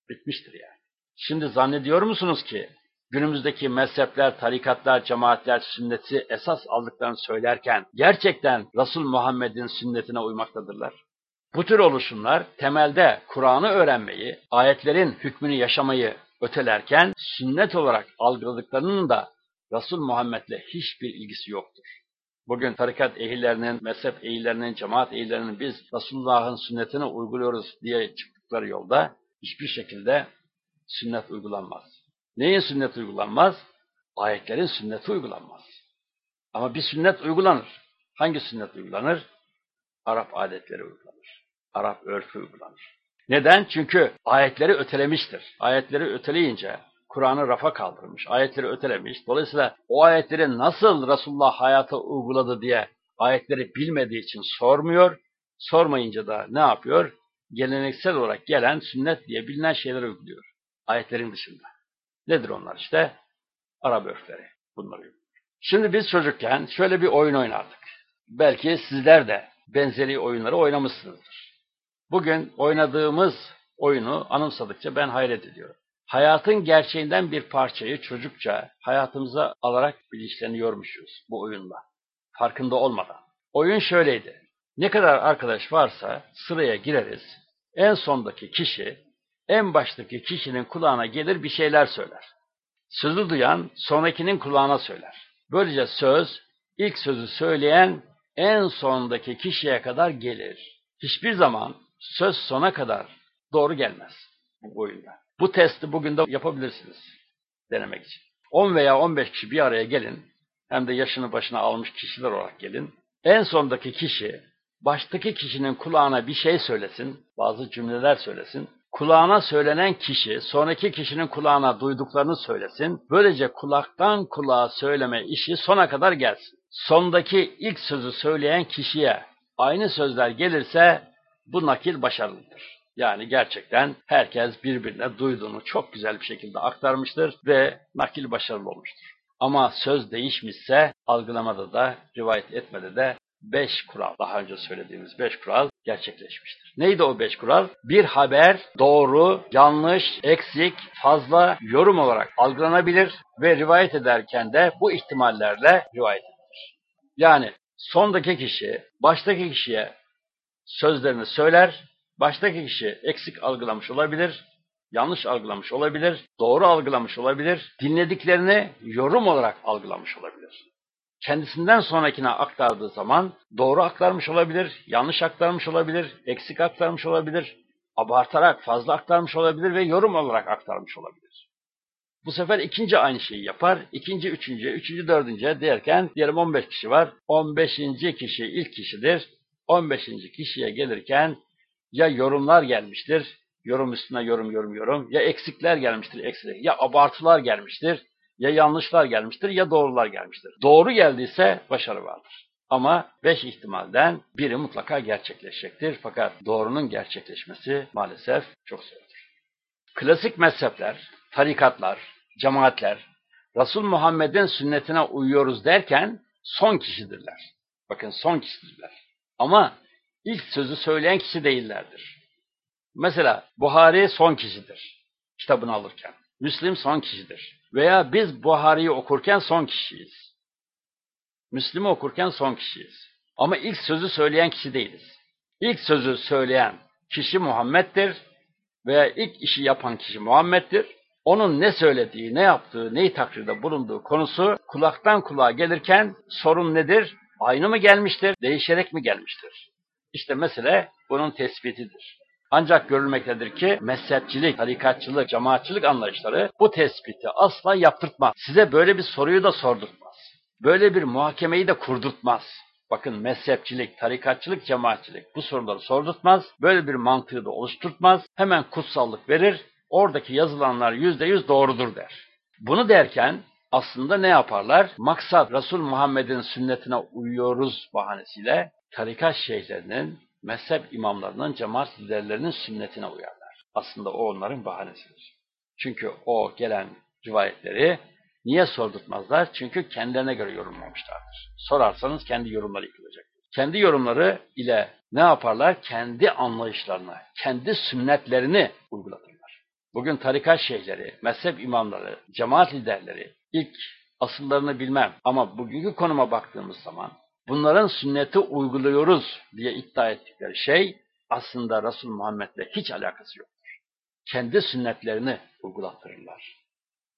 A: Bitmiştir yani. Şimdi zannediyor musunuz ki günümüzdeki mezhepler, tarikatlar, cemaatler sünneti esas aldıklarını söylerken gerçekten Resul Muhammed'in sünnetine uymaktadırlar? Bu tür oluşumlar temelde Kur'an'ı öğrenmeyi, ayetlerin hükmünü yaşamayı ötelerken sünnet olarak algıladıklarının da Resul Muhammed'le hiçbir ilgisi yoktur. Bugün tarikat ehillerinin, mezhep ehillerinin, cemaat ehillerinin biz Resulullah'ın sünnetine uyguluyoruz diye çıktıkları yolda hiçbir şekilde sünnet uygulanmaz. Neyin sünnet uygulanmaz? Ayetlerin sünneti uygulanmaz. Ama bir sünnet uygulanır. Hangi sünnet uygulanır? Arap adetleri uygulanır. Arap örfü uygulanır. Neden? Çünkü ayetleri ötelemiştir. Ayetleri öteleyince Kur'an'ı rafa kaldırmış, ayetleri ötelemiş. Dolayısıyla o ayetleri nasıl Resulullah hayata uyguladı diye ayetleri bilmediği için sormuyor. Sormayınca da ne yapıyor? Geleneksel olarak gelen sünnet diye bilinen şeyler uyguluyor. Ayetlerin dışında. Nedir onlar işte? Arap örfleri. Bunları. Şimdi biz çocukken şöyle bir oyun oynardık. Belki sizler de benzeri oyunları oynamışsınızdır. Bugün oynadığımız oyunu anımsadıkça ben hayret ediyorum. Hayatın gerçeğinden bir parçayı çocukça hayatımıza alarak bilinçleniyormuşuz bu oyunla. Farkında olmadan. Oyun şöyleydi. Ne kadar arkadaş varsa sıraya gireriz. En sondaki kişi en baştaki kişinin kulağına gelir bir şeyler söyler. Sözü duyan sonrakinin kulağına söyler. Böylece söz ilk sözü söyleyen en sondaki kişiye kadar gelir. Hiçbir zaman söz sona kadar doğru gelmez bu oyunda. Bu testi bugün de yapabilirsiniz denemek için. 10 veya 15 kişi bir araya gelin, hem de yaşını başına almış kişiler olarak gelin. En sondaki kişi, baştaki kişinin kulağına bir şey söylesin, bazı cümleler söylesin. Kulağına söylenen kişi, sonraki kişinin kulağına duyduklarını söylesin. Böylece kulaktan kulağa söyleme işi sona kadar gelsin. Sondaki ilk sözü söyleyen kişiye aynı sözler gelirse bu nakil başarılıdır. Yani gerçekten herkes birbirine duyduğunu çok güzel bir şekilde aktarmıştır ve nakil başarılı olmuştur. Ama söz değişmişse algılamada da rivayet etmede de beş kural, daha önce söylediğimiz beş kural gerçekleşmiştir. Neydi o beş kural? Bir haber doğru, yanlış, eksik, fazla yorum olarak algılanabilir ve rivayet ederken de bu ihtimallerle rivayet edilir. Yani sondaki kişi baştaki kişiye sözlerini söyler, baştaki kişi eksik algılamış olabilir yanlış algılamış olabilir, doğru algılamış olabilir, dinlediklerini yorum olarak algılamış olabilir. Kendisinden sonrakine aktardığı zaman doğru aktarmış olabilir, yanlış aktarmış olabilir, eksik aktarmış olabilir, abartarak fazla aktarmış olabilir ve yorum olarak aktarmış olabilir. Bu sefer ikinci aynı şeyi yapar. ikinci, üçüncü, üçüncü, dördüncü derken diyelim 15 kişi var. 15. kişi ilk kişidir. 15. kişiye gelirken ya yorumlar gelmiştir, yorum üstüne yorum, yorum, yorum, ya eksikler gelmiştir, eksikler, ya abartılar gelmiştir, ya yanlışlar gelmiştir, ya doğrular gelmiştir. Doğru geldiyse başarı vardır. Ama beş ihtimalden biri mutlaka gerçekleşecektir. Fakat doğrunun gerçekleşmesi maalesef çok zordur. Klasik mezhepler, tarikatlar, cemaatler, Resul Muhammed'in sünnetine uyuyoruz derken son kişidirler. Bakın son kişidirler. Ama ilk sözü söyleyen kişi değillerdir. Mesela Buhari son kişidir kitabını alırken. Müslim son kişidir. Veya biz Buhari'yi okurken son kişiyiz. Müslim'i okurken son kişiyiz. Ama ilk sözü söyleyen kişi değiliz. İlk sözü söyleyen kişi Muhammed'dir veya ilk işi yapan kişi Muhammed'dir. Onun ne söylediği, ne yaptığı, neyi takdirde bulunduğu konusu kulaktan kulağa gelirken sorun nedir? Aynı mı gelmiştir, değişerek mi gelmiştir? İşte mesele bunun tespitidir. Ancak görülmektedir ki mezhepçilik, tarikatçılık, cemaatçılık anlayışları bu tespiti asla yaptırtmaz. Size böyle bir soruyu da sordurtmaz. Böyle bir muhakemeyi de kurdurtmaz. Bakın mezhepçilik, tarikatçılık, cemaatçilik bu soruları sordurtmaz. Böyle bir mantığı da oluşturtmaz. Hemen kutsallık verir. Oradaki yazılanlar yüzde yüz doğrudur der. Bunu derken aslında ne yaparlar? Maksat Resul Muhammed'in sünnetine uyuyoruz bahanesiyle tarikat şeyhlerinin, mezhep imamlarının, cemaat liderlerinin sünnetine uyarlar. Aslında o onların bahanesidir. Çünkü o gelen rivayetleri niye sordurtmazlar? Çünkü kendilerine göre yorumlamışlardır. Sorarsanız kendi yorumları yıkılacaktır. Kendi yorumları ile ne yaparlar? Kendi anlayışlarına, kendi sünnetlerini uygulatırlar. Bugün tarikat şeyhleri, mezhep imamları, cemaat liderleri ilk asıllarını bilmem ama bugünkü konuma baktığımız zaman bunların sünneti uyguluyoruz diye iddia ettikleri şey aslında Resul Muhammed'le hiç alakası yoktur. Kendi sünnetlerini uygulattırırlar.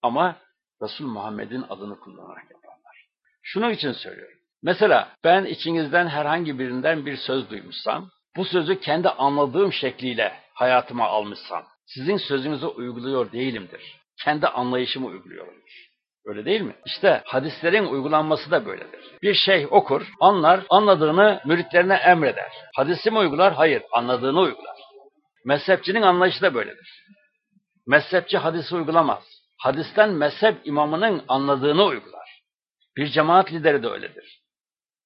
A: Ama Resul Muhammed'in adını kullanarak yaparlar. Şunun için söylüyorum. Mesela ben içinizden herhangi birinden bir söz duymuşsam, bu sözü kendi anladığım şekliyle hayatıma almışsam, sizin sözünüzü uyguluyor değilimdir. Kendi anlayışımı uyguluyorumdur. Öyle değil mi? İşte hadislerin uygulanması da böyledir. Bir şeyh okur, anlar, anladığını müritlerine emreder. Hadisi mi uygular? Hayır, anladığını uygular. Mezhepçinin anlayışı da böyledir. Mezhepçi hadisi uygulamaz. Hadisten mezhep imamının anladığını uygular. Bir cemaat lideri de öyledir.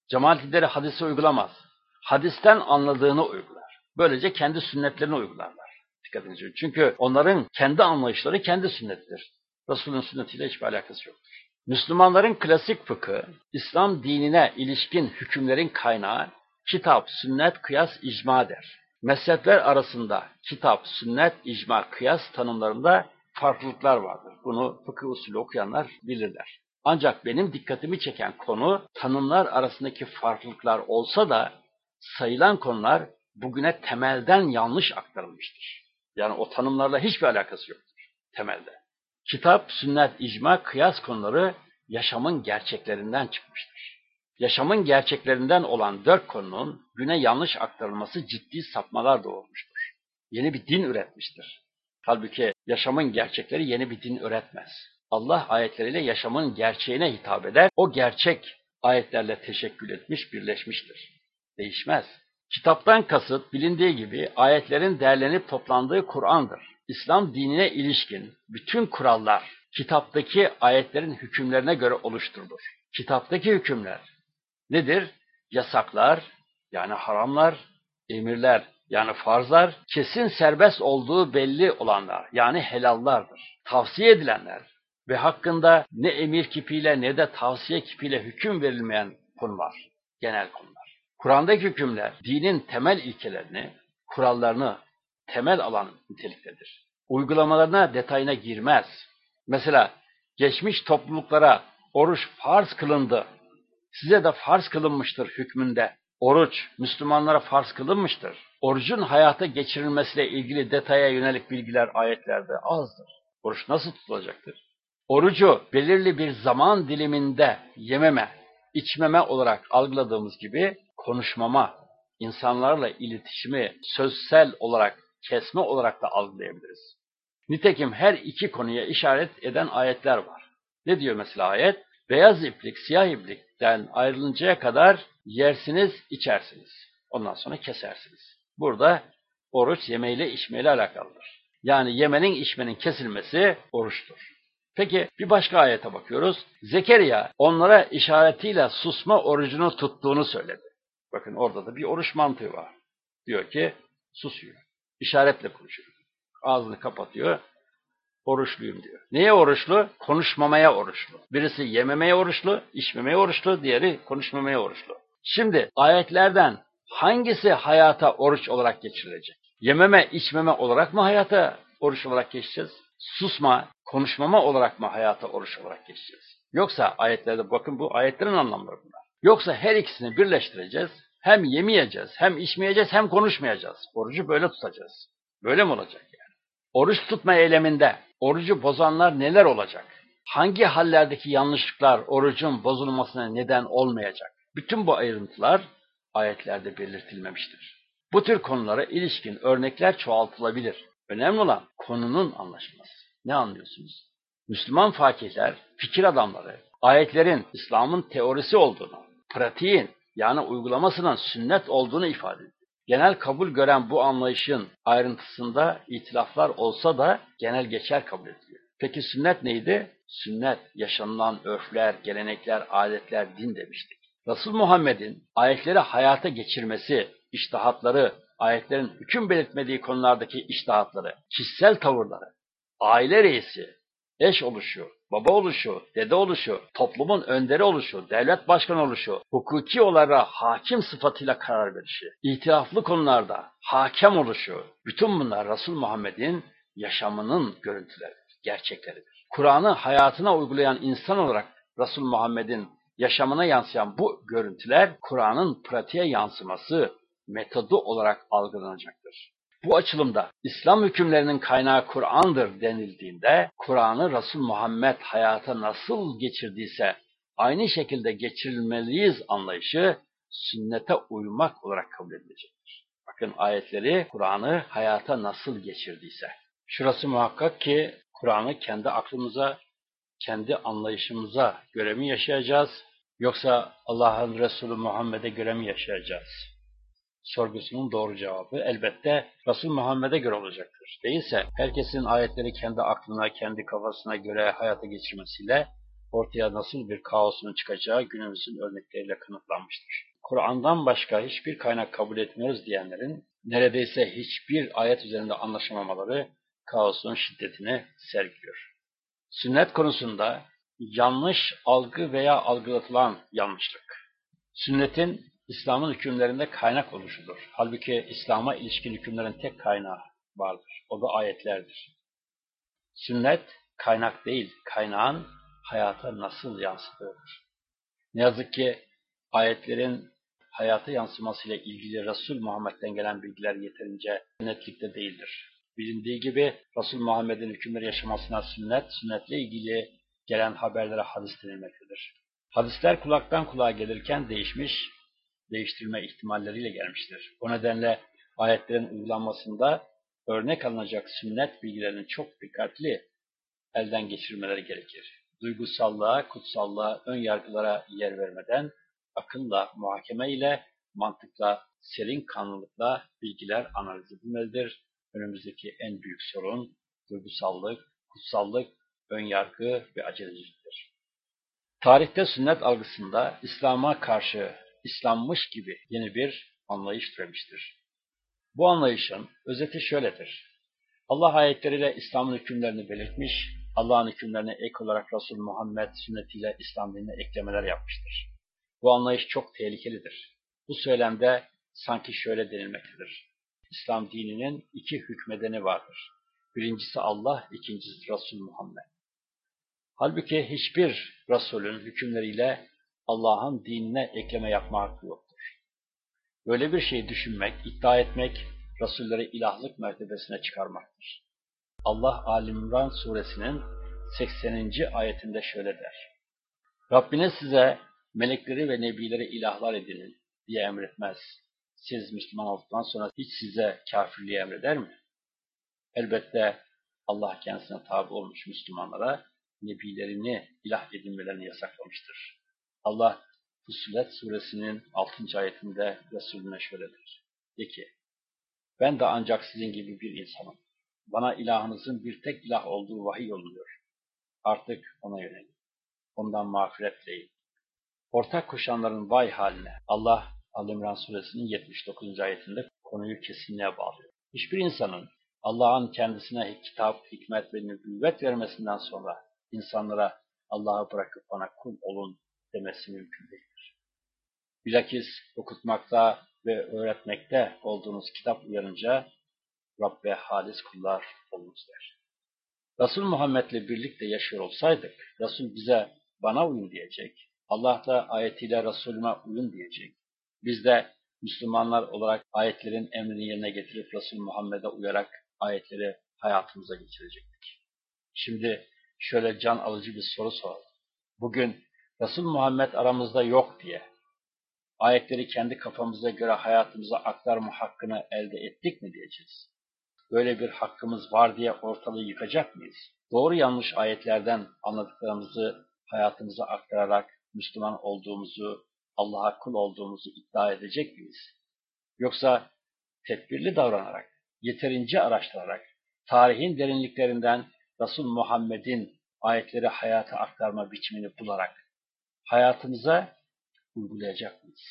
A: Cemaat lideri hadisi uygulamaz. Hadisten anladığını uygular. Böylece kendi sünnetlerini uygularlar. Dikkatinizi Çünkü onların kendi anlayışları kendi sünnettir. Resulün sünnetiyle hiçbir alakası yoktur. Müslümanların klasik fıkı, İslam dinine ilişkin hükümlerin kaynağı kitap, sünnet, kıyas, icma der. Mezhepler arasında kitap, sünnet, icma, kıyas tanımlarında farklılıklar vardır. Bunu fıkıh usulü okuyanlar bilirler. Ancak benim dikkatimi çeken konu tanımlar arasındaki farklılıklar olsa da sayılan konular bugüne temelden yanlış aktarılmıştır. Yani o tanımlarla hiçbir alakası yoktur temelde. Kitap, sünnet, icma, kıyas konuları yaşamın gerçeklerinden çıkmıştır. Yaşamın gerçeklerinden olan dört konunun güne yanlış aktarılması ciddi sapmalar doğurmuştur. Yeni bir din üretmiştir. Halbuki yaşamın gerçekleri yeni bir din üretmez. Allah ayetleriyle yaşamın gerçeğine hitap eder. O gerçek ayetlerle teşekkül etmiş, birleşmiştir. Değişmez. Kitaptan kasıt bilindiği gibi ayetlerin derlenip toplandığı Kur'an'dır. İslam dinine ilişkin bütün kurallar kitaptaki ayetlerin hükümlerine göre oluşturulur. Kitaptaki hükümler nedir? Yasaklar yani haramlar, emirler yani farzlar, kesin serbest olduğu belli olanlar yani helallardır. Tavsiye edilenler ve hakkında ne emir kipiyle ne de tavsiye kipiyle hüküm verilmeyen konular, genel konular. Kur'an'daki hükümler dinin temel ilkelerini, kurallarını temel alan niteliktedir. Uygulamalarına detayına girmez. Mesela geçmiş topluluklara oruç farz kılındı. Size de farz kılınmıştır hükmünde. Oruç Müslümanlara farz kılınmıştır. Orucun hayata geçirilmesiyle ilgili detaya yönelik bilgiler ayetlerde azdır. Oruç nasıl tutulacaktır? Orucu belirli bir zaman diliminde yememe, içmeme olarak algıladığımız gibi konuşmama, insanlarla iletişimi sözsel olarak, kesme olarak da algılayabiliriz. Nitekim her iki konuya işaret eden ayetler var. Ne diyor mesela ayet? Beyaz iplik, siyah iplikten ayrılıncaya kadar yersiniz, içersiniz. Ondan sonra kesersiniz. Burada oruç yemeyle içmeyle alakalıdır. Yani yemenin içmenin kesilmesi oruçtur. Peki bir başka ayete bakıyoruz. Zekeriya onlara işaretiyle susma orucunu tuttuğunu söyledi. Bakın orada da bir oruç mantığı var. Diyor ki susuyor. İşaretle konuşuyor. Ağzını kapatıyor. Oruçluyum diyor. Neye oruçlu? Konuşmamaya oruçlu. Birisi yememeye oruçlu, içmemeye oruçlu, diğeri konuşmamaya oruçlu. Şimdi ayetlerden hangisi hayata oruç olarak geçirilecek? Yememe, içmeme olarak mı hayata oruç olarak geçeceğiz? Susma, konuşmama olarak mı hayata oruç olarak geçeceğiz? Yoksa ayetlerde bakın bu ayetlerin anlamları bunlar. Yoksa her ikisini birleştireceğiz. Hem yemeyeceğiz, hem içmeyeceğiz, hem konuşmayacağız. Orucu böyle tutacağız. Böyle mi olacak yani? Oruç tutma eyleminde orucu bozanlar neler olacak? Hangi hallerdeki yanlışlıklar orucun bozulmasına neden olmayacak? Bütün bu ayrıntılar ayetlerde belirtilmemiştir. Bu tür konulara ilişkin örnekler çoğaltılabilir. Önemli olan konunun anlaşılması. Ne anlıyorsunuz? Müslüman fakihler, fikir adamları, ayetlerin İslam'ın teorisi olduğunu, pratiğin yani uygulamasının sünnet olduğunu ifade ediyor. Genel kabul gören bu anlayışın ayrıntısında itilaflar olsa da genel geçer kabul ediliyor. Peki sünnet neydi? Sünnet, yaşanılan örfler, gelenekler, adetler, din demiştik. Resul Muhammed'in ayetleri hayata geçirmesi, iştahatları, ayetlerin hüküm belirtmediği konulardaki iştahatları, kişisel tavırları, aile reisi, eş oluşu, baba oluşu, dede oluşu, toplumun önderi oluşu, devlet başkanı oluşu, hukuki olarak hakim sıfatıyla karar verişi, itiraflı konularda hakem oluşu, bütün bunlar Resul Muhammed'in yaşamının görüntüleridir, gerçekleridir. Kur'an'ı hayatına uygulayan insan olarak Resul Muhammed'in yaşamına yansıyan bu görüntüler Kur'an'ın pratiğe yansıması metodu olarak algılanacaktır. Bu açılımda İslam hükümlerinin kaynağı Kur'an'dır denildiğinde Kur'an'ı Resul Muhammed hayata nasıl geçirdiyse aynı şekilde geçirilmeliyiz anlayışı sünnete uymak olarak kabul edilecektir. Bakın ayetleri Kur'an'ı hayata nasıl geçirdiyse. Şurası muhakkak ki Kur'an'ı kendi aklımıza, kendi anlayışımıza göre mi yaşayacağız yoksa Allah'ın Resulü Muhammed'e göre mi yaşayacağız? Sorgusunun doğru cevabı elbette Resul Muhammed'e göre olacaktır. Değilse herkesin ayetleri kendi aklına, kendi kafasına göre hayata geçirmesiyle ortaya nasıl bir kaosun çıkacağı günümüzün örnekleriyle kanıtlanmıştır. Kur'an'dan başka hiçbir kaynak kabul etmiyoruz diyenlerin neredeyse hiçbir ayet üzerinde anlaşamamaları kaosun şiddetini sergiliyor. Sünnet konusunda yanlış algı veya algılatılan yanlışlık. Sünnetin İslam'ın hükümlerinde kaynak oluşudur. Halbuki İslam'a ilişkin hükümlerin tek kaynağı vardır. O da ayetlerdir. Sünnet kaynak değil, kaynağın hayata nasıl yansıdığıdır. Ne yazık ki ayetlerin hayata yansımasıyla ilgili Resul Muhammed'den gelen bilgiler yeterince netlikte değildir. Bilindiği gibi Resul Muhammed'in hükümleri yaşamasına sünnet, sünnetle ilgili gelen haberlere hadis denilmektedir. Hadisler kulaktan kulağa gelirken değişmiş, değiştirme ihtimalleriyle gelmiştir. O nedenle ayetlerin uygulanmasında örnek alınacak sünnet bilgilerinin çok dikkatli elden geçirmeleri gerekir. Duygusallığa, kutsallığa, ön yargılara yer vermeden akılla, muhakeme ile, mantıkla, serin kanlılıkla bilgiler analiz edilmelidir. Önümüzdeki en büyük sorun duygusallık, kutsallık, ön yargı ve aceleciliktir. Tarihte sünnet algısında İslam'a karşı İslammış gibi yeni bir anlayış türemiştir. Bu anlayışın özeti şöyledir. Allah ayetleriyle İslam'ın hükümlerini belirtmiş, Allah'ın hükümlerine ek olarak Resul Muhammed sünnetiyle İslam dinine eklemeler yapmıştır. Bu anlayış çok tehlikelidir. Bu söylemde sanki şöyle denilmektedir. İslam dininin iki hükmedeni vardır. Birincisi Allah, ikincisi Resul Muhammed. Halbuki hiçbir Resulün hükümleriyle Allah'ın dinine ekleme yapma hakkı yoktur. Böyle bir şeyi düşünmek, iddia etmek, Resulleri ilahlık mertebesine çıkarmaktır. Allah Alimran suresinin 80. ayetinde şöyle der. Rabbiniz size melekleri ve nebileri ilahlar edinin diye emretmez. Siz Müslüman olduktan sonra hiç size kafirliği emreder mi? Elbette Allah kendisine tabi olmuş Müslümanlara nebilerini ilah edinmelerini yasaklamıştır. Allah Fussilet suresinin 6. ayetinde Resulüne şöyle der. De ki, ben de ancak sizin gibi bir insanım. Bana ilahınızın bir tek ilah olduğu vahiy oluyor. Artık ona yönelin. Ondan mağfiret dileyin. Ortak koşanların vay haline Allah Al-İmran suresinin 79. ayetinde konuyu kesinliğe bağlıyor. Hiçbir insanın Allah'ın kendisine kitap, hikmet ve nübüvvet vermesinden sonra insanlara Allah'ı bırakıp bana kul olun demesi mümkün değildir. Bilakis okutmakta ve öğretmekte olduğunuz kitap uyarınca Rabbe halis kullar olunuz der. Resul Muhammed'le birlikte yaşıyor olsaydık, Resul bize bana uyun diyecek, Allah da ayetiyle Resulüme uyun diyecek. Biz de Müslümanlar olarak ayetlerin emrini yerine getirip Resul Muhammed'e uyarak ayetleri hayatımıza geçirecektik. Şimdi şöyle can alıcı bir soru soralım. Bugün Resul Muhammed aramızda yok diye ayetleri kendi kafamıza göre hayatımıza aktarma hakkını elde ettik mi diyeceğiz. Böyle bir hakkımız var diye ortalığı yıkacak mıyız? Doğru yanlış ayetlerden anladıklarımızı hayatımıza aktararak Müslüman olduğumuzu, Allah'a kul olduğumuzu iddia edecek miyiz? Yoksa tedbirli davranarak, yeterince araştırarak, tarihin derinliklerinden Resul Muhammed'in ayetleri hayata aktarma biçimini bularak hayatımıza uygulayacak mıyız?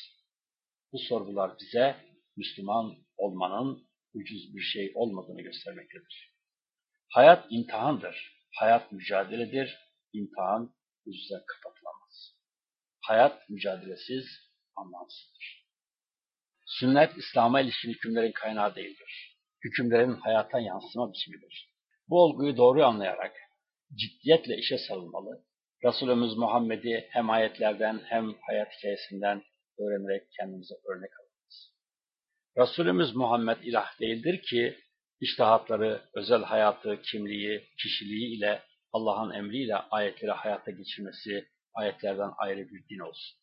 A: Bu sorgular bize Müslüman olmanın ucuz bir şey olmadığını göstermektedir. Hayat imtihandır. Hayat mücadeledir. İmtihan ucuza kapatılamaz. Hayat mücadelesiz anlamsızdır. Sünnet, İslam'a ilişkin hükümlerin kaynağı değildir. Hükümlerin hayata yansıma biçimidir. Bu olguyu doğru anlayarak ciddiyetle işe sarılmalı, Resulümüz Muhammed'i hem ayetlerden hem hayat hikayesinden öğrenerek kendimize örnek alırız. Resulümüz Muhammed ilah değildir ki iştahatları, özel hayatı, kimliği, kişiliği ile Allah'ın emriyle ayetleri hayata geçirmesi ayetlerden ayrı bir din olsun.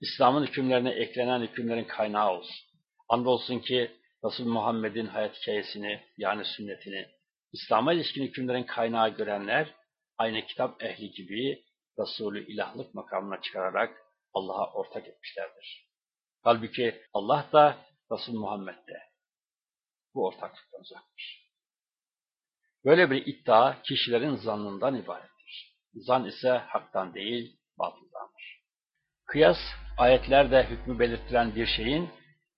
A: İslam'ın hükümlerine eklenen hükümlerin kaynağı olsun. Andolsun ki Resul Muhammed'in hayat hikayesini yani sünnetini, İslam'a ilişkin hükümlerin kaynağı görenler aynı kitap ehli gibi Resulü ilahlık makamına çıkararak Allah'a ortak etmişlerdir. Halbuki Allah da Resul Muhammed de bu ortaklıktan uzakmış. Böyle bir iddia kişilerin zannından ibarettir. Zan ise haktan değil, batıldandır. Kıyas, ayetlerde hükmü belirtilen bir şeyin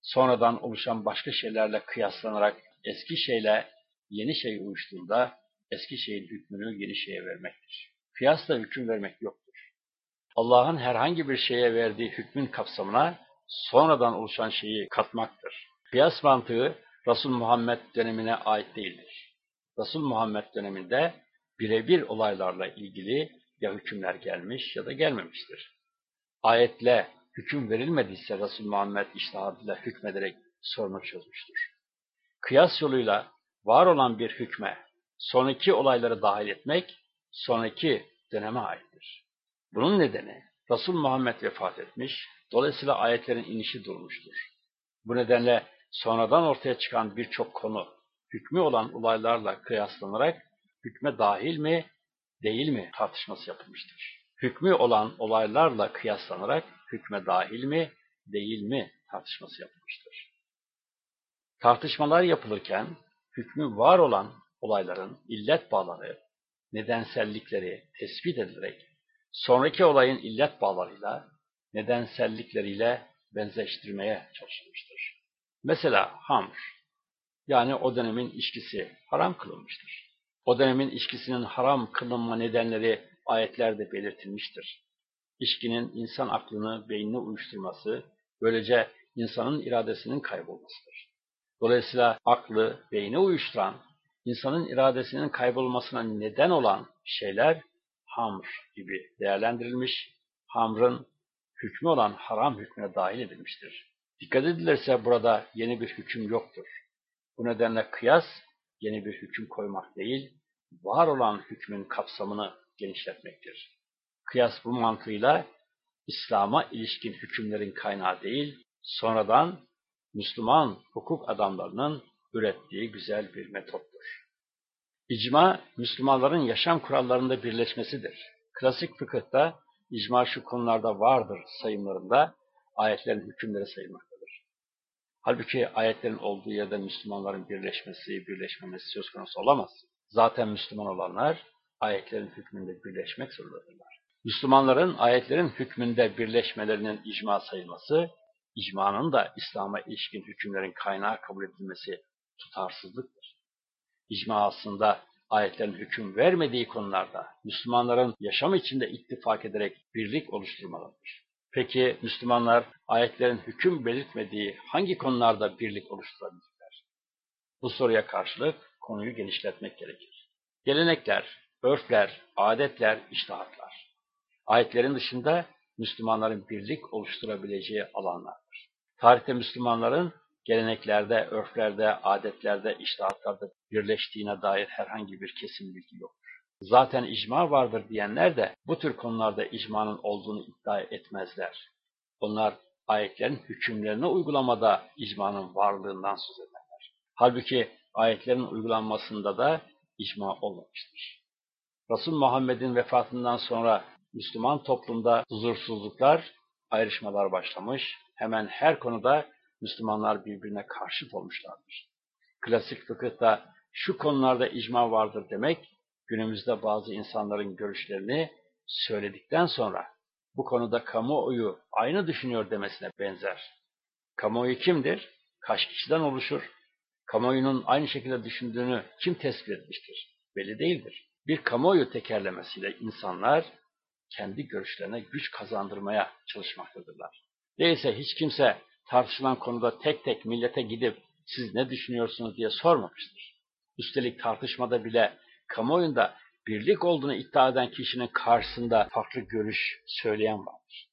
A: sonradan oluşan başka şeylerle kıyaslanarak eski şeyle yeni şey uyuştuğunda eski şeyin hükmünü yeni şeye vermektir. Kıyasla hüküm vermek yoktur. Allah'ın herhangi bir şeye verdiği hükmün kapsamına sonradan oluşan şeyi katmaktır. Kıyas mantığı Resul Muhammed dönemine ait değildir. Resul Muhammed döneminde birebir olaylarla ilgili ya hükümler gelmiş ya da gelmemiştir. Ayetle hüküm verilmediyse Resul Muhammed iştihadıyla hükmederek sorunu çözmüştür. Kıyas yoluyla var olan bir hükme sonraki olayları dahil etmek sonraki döneme aittir. Bunun nedeni Resul Muhammed vefat etmiş, dolayısıyla ayetlerin inişi durmuştur. Bu nedenle sonradan ortaya çıkan birçok konu hükmü olan olaylarla kıyaslanarak hükme dahil mi, değil mi tartışması yapılmıştır. Hükmü olan olaylarla kıyaslanarak hükme dahil mi, değil mi tartışması yapılmıştır. Tartışmalar yapılırken hükmü var olan olayların illet bağları, nedensellikleri tespit edilerek sonraki olayın illet bağlarıyla, nedensellikleriyle benzeştirmeye çalışılmıştır. Mesela hamr, yani o dönemin içkisi haram kılınmıştır. O dönemin içkisinin haram kılınma nedenleri ayetlerde belirtilmiştir. İçkinin insan aklını, beynini uyuşturması, böylece insanın iradesinin kaybolmasıdır. Dolayısıyla aklı, beyni uyuşturan, insanın iradesinin kaybolmasına neden olan şeyler hamr gibi değerlendirilmiş, hamrın hükmü olan haram hükmüne dahil edilmiştir. Dikkat edilirse burada yeni bir hüküm yoktur. Bu nedenle kıyas yeni bir hüküm koymak değil, var olan hükmün kapsamını genişletmektir. Kıyas bu mantığıyla İslam'a ilişkin hükümlerin kaynağı değil, sonradan Müslüman hukuk adamlarının ürettiği güzel bir metottur. İcma, Müslümanların yaşam kurallarında birleşmesidir. Klasik fıkıhta icma şu konularda vardır sayımlarında ayetlerin hükümleri sayılmaktadır. Halbuki ayetlerin olduğu yerde Müslümanların birleşmesi, birleşmemesi söz konusu olamaz. Zaten Müslüman olanlar ayetlerin hükmünde birleşmek zorundadırlar. Müslümanların ayetlerin hükmünde birleşmelerinin icma sayılması, icmanın da İslam'a ilişkin hükümlerin kaynağı kabul edilmesi tutarsızlıktır. İcma aslında ayetlerin hüküm vermediği konularda Müslümanların yaşam içinde ittifak ederek birlik oluşturmalıdır. Peki Müslümanlar ayetlerin hüküm belirtmediği hangi konularda birlik oluşturabilirler? Bu soruya karşılık konuyu genişletmek gerekir. Gelenekler, örfler, adetler, iştahatlar. Ayetlerin dışında Müslümanların birlik oluşturabileceği alanlardır. Tarihte Müslümanların geleneklerde, örflerde, adetlerde, iştahatlarda birleştiğine dair herhangi bir kesin bilgi yoktur. Zaten icma vardır diyenler de bu tür konularda icmanın olduğunu iddia etmezler. Onlar ayetlerin hükümlerine uygulamada icmanın varlığından söz ederler. Halbuki ayetlerin uygulanmasında da icma olmamıştır. Resul Muhammed'in vefatından sonra Müslüman toplumda huzursuzluklar, ayrışmalar başlamış, hemen her konuda Müslümanlar birbirine karşıt olmuşlardır. Klasik fıkıhta şu konularda icma vardır demek, günümüzde bazı insanların görüşlerini söyledikten sonra bu konuda kamuoyu aynı düşünüyor demesine benzer. Kamuoyu kimdir? Kaç kişiden oluşur? Kamuoyunun aynı şekilde düşündüğünü kim tespit etmiştir? Belli değildir. Bir kamuoyu tekerlemesiyle insanlar kendi görüşlerine güç kazandırmaya çalışmaktadırlar. Değilse hiç kimse tartışılan konuda tek tek millete gidip siz ne düşünüyorsunuz diye sormamıştır. Üstelik tartışmada bile kamuoyunda birlik olduğunu iddia eden kişinin karşısında farklı görüş söyleyen vardır.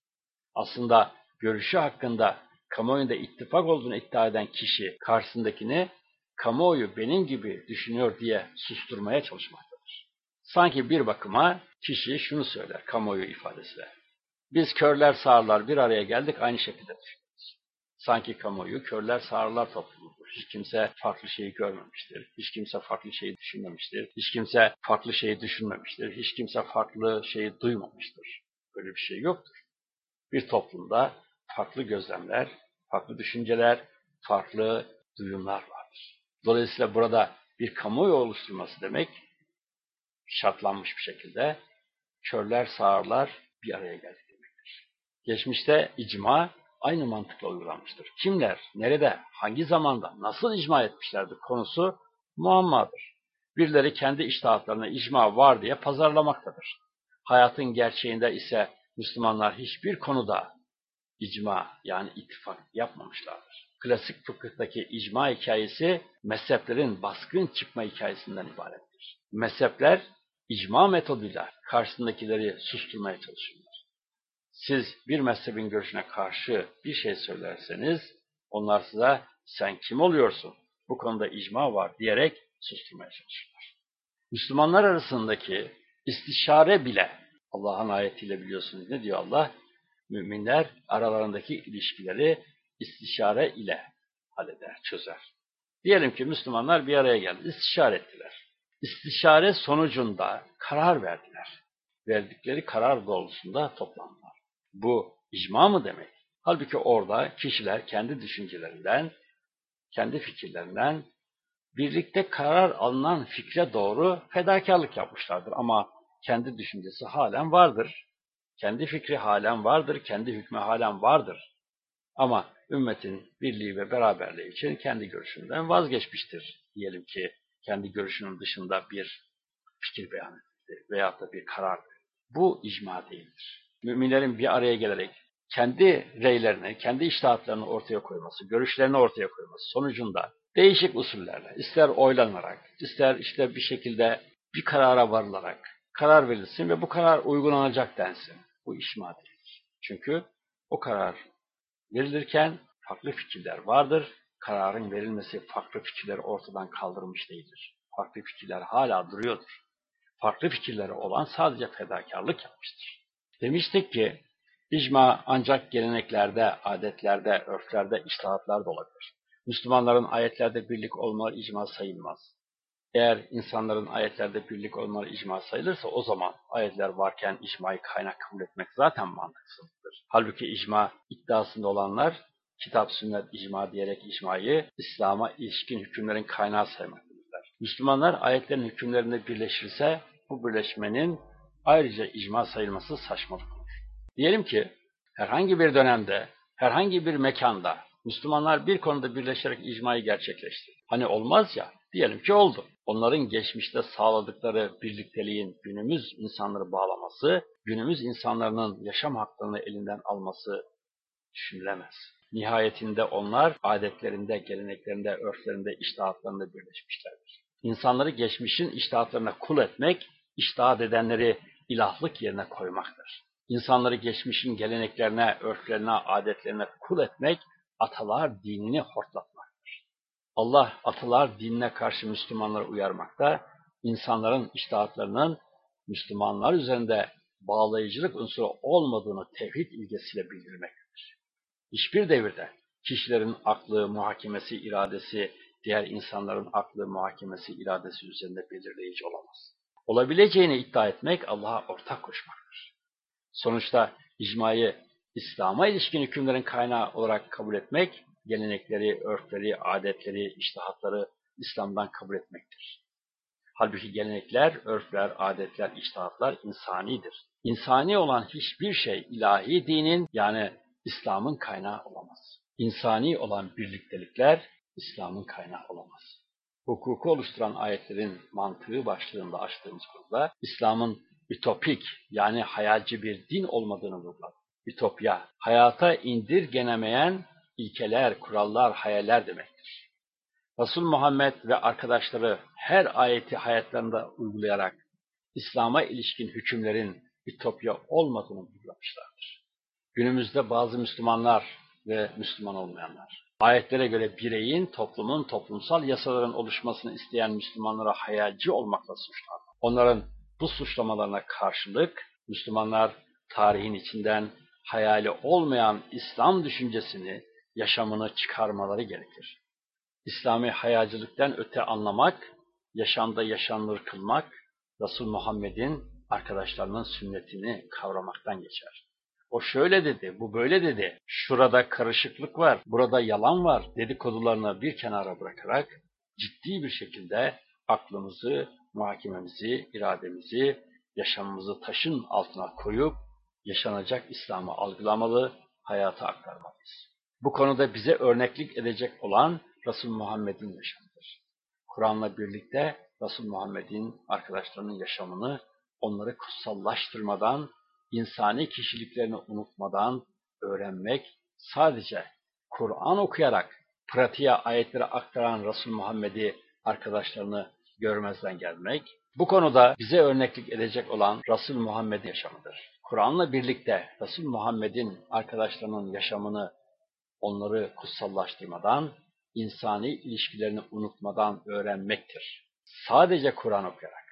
A: Aslında görüşü hakkında kamuoyunda ittifak olduğunu iddia eden kişi karşısındakini kamuoyu benim gibi düşünüyor diye susturmaya çalışmaktadır. Sanki bir bakıma kişi şunu söyler kamuoyu ifadesiyle. Biz körler sağırlar bir araya geldik aynı şekilde düşünüyoruz. Sanki kamuoyu körler sağırlar topluluğudur. Hiç kimse farklı şeyi görmemiştir. Hiç kimse farklı şeyi düşünmemiştir. Hiç kimse farklı şeyi düşünmemiştir. Hiç kimse farklı şeyi duymamıştır. Böyle bir şey yoktur. Bir toplumda farklı gözlemler, farklı düşünceler, farklı duyumlar vardır. Dolayısıyla burada bir kamuoyu oluşturması demek, şartlanmış bir şekilde körler, sağırlar bir araya geldi demektir. Geçmişte icma aynı mantıkla uygulanmıştır. Kimler, nerede, hangi zamanda, nasıl icma etmişlerdir konusu muammadır. Birileri kendi iştahatlarına icma var diye pazarlamaktadır. Hayatın gerçeğinde ise Müslümanlar hiçbir konuda icma yani ittifak yapmamışlardır. Klasik fıkıhtaki icma hikayesi mezheplerin baskın çıkma hikayesinden ibarettir. Mezhepler icma metoduyla karşısındakileri susturmaya çalışırlar. Siz bir mezhebin görüşüne karşı bir şey söylerseniz onlar size sen kim oluyorsun? Bu konuda icma var diyerek susturmaya çalışırlar. Müslümanlar arasındaki istişare bile Allah'ın ayetiyle biliyorsunuz ne diyor Allah? Müminler aralarındaki ilişkileri istişare ile halleder, çözer. Diyelim ki Müslümanlar bir araya geldi, istişare ettiler. İstişare sonucunda karar verdiler. Verdikleri karar doğrultusunda toplandılar. Bu icma mı demek? Halbuki orada kişiler kendi düşüncelerinden, kendi fikirlerinden birlikte karar alınan fikre doğru fedakarlık yapmışlardır. Ama kendi düşüncesi halen vardır. Kendi fikri halen vardır, kendi hükmü halen vardır. Ama ümmetin birliği ve beraberliği için kendi görüşünden vazgeçmiştir. Diyelim ki kendi görüşünün dışında bir fikir beyan etti veyahut da bir karar. Bu icma değildir. Müminlerin bir araya gelerek kendi reylerini, kendi iştahatlarını ortaya koyması, görüşlerini ortaya koyması sonucunda değişik usullerle, ister oylanarak, ister işte bir şekilde bir karara varılarak karar verilsin ve bu karar uygulanacak densin. Bu işma değildir. Çünkü o karar verilirken farklı fikirler vardır. Kararın verilmesi farklı fikirleri ortadan kaldırmış değildir. Farklı fikirler hala duruyordur. Farklı fikirleri olan sadece fedakarlık yapmıştır. Demiştik ki icma ancak geleneklerde, adetlerde, örflerde, iştahatlarda olabilir. Müslümanların ayetlerde birlik olmaları icma sayılmaz. Eğer insanların ayetlerde birlik olmaları icma sayılırsa o zaman ayetler varken icmayı kaynak kabul etmek zaten mantıksızdır. Halbuki icma iddiasında olanlar kitap, sünnet, icma diyerek icmayı İslam'a ilişkin hükümlerin kaynağı saymaktadırlar. Müslümanlar ayetlerin hükümlerinde birleşirse bu birleşmenin ayrıca icma sayılması saçmalık olur. Diyelim ki herhangi bir dönemde, herhangi bir mekanda Müslümanlar bir konuda birleşerek icmayı gerçekleştirdi. Hani olmaz ya, diyelim ki oldu. Onların geçmişte sağladıkları birlikteliğin günümüz insanları bağlaması, günümüz insanların yaşam haklarını elinden alması düşünülemez. Nihayetinde onlar adetlerinde, geleneklerinde, örflerinde, iştahatlarında birleşmişlerdir. İnsanları geçmişin iştahatlarına kul etmek, iştahat edenleri ilahlık yerine koymaktır. İnsanları geçmişin geleneklerine, örflerine, adetlerine kul etmek, atalar dinini hortlatmaktır. Allah atalar dinine karşı Müslümanları uyarmakta, insanların iştahatlarının Müslümanlar üzerinde bağlayıcılık unsuru olmadığını tevhid ilgesiyle bildirmektedir. Hiçbir devirde kişilerin aklı, muhakemesi, iradesi, diğer insanların aklı, muhakemesi, iradesi üzerinde belirleyici olamaz. Olabileceğini iddia etmek Allah'a ortak koşmaktır. Sonuçta icmayı İslam'a ilişkin hükümlerin kaynağı olarak kabul etmek, gelenekleri, örfleri, adetleri, iştihatları İslam'dan kabul etmektir. Halbuki gelenekler, örfler, adetler, iştihatlar insanidir. İnsani olan hiçbir şey ilahi dinin yani İslam'ın kaynağı olamaz. İnsani olan birliktelikler İslam'ın kaynağı olamaz. Hukuku oluşturan ayetlerin mantığı başlığında açtığımız konuda İslam'ın ütopik yani hayalci bir din olmadığını vurguladı. Ütopya, hayata indirgenemeyen ilkeler, kurallar, hayaller demektir. Resul Muhammed ve arkadaşları her ayeti hayatlarında uygulayarak İslam'a ilişkin hükümlerin ütopya olmadığını vurgulamışlardır. Günümüzde bazı Müslümanlar ve Müslüman olmayanlar, ayetlere göre bireyin, toplumun, toplumsal yasaların oluşmasını isteyen Müslümanlara hayalci olmakla suçlar. Onların bu suçlamalarına karşılık Müslümanlar tarihin içinden hayali olmayan İslam düşüncesini, yaşamını çıkarmaları gerekir. İslami hayalcilikten öte anlamak, yaşamda yaşanılır kılmak, Resul Muhammed'in arkadaşlarının sünnetini kavramaktan geçer. O şöyle dedi, bu böyle dedi, şurada karışıklık var, burada yalan var dedikodularını bir kenara bırakarak ciddi bir şekilde aklımızı, muhakememizi, irademizi, yaşamımızı taşın altına koyup yaşanacak İslam'ı algılamalı, hayata aktarmalıyız. Bu konuda bize örneklik edecek olan Resul Muhammed'in yaşamıdır. Kur'an'la birlikte Resul Muhammed'in arkadaşlarının yaşamını onları kutsallaştırmadan, insani kişiliklerini unutmadan öğrenmek, sadece Kur'an okuyarak pratiğe ayetleri aktaran Resul Muhammed'i arkadaşlarını görmezden gelmek, bu konuda bize örneklik edecek olan Resul Muhammed'in yaşamıdır. Kur'an'la birlikte Resul Muhammed'in arkadaşlarının yaşamını onları kutsallaştırmadan, insani ilişkilerini unutmadan öğrenmektir. Sadece Kur'an okuyarak,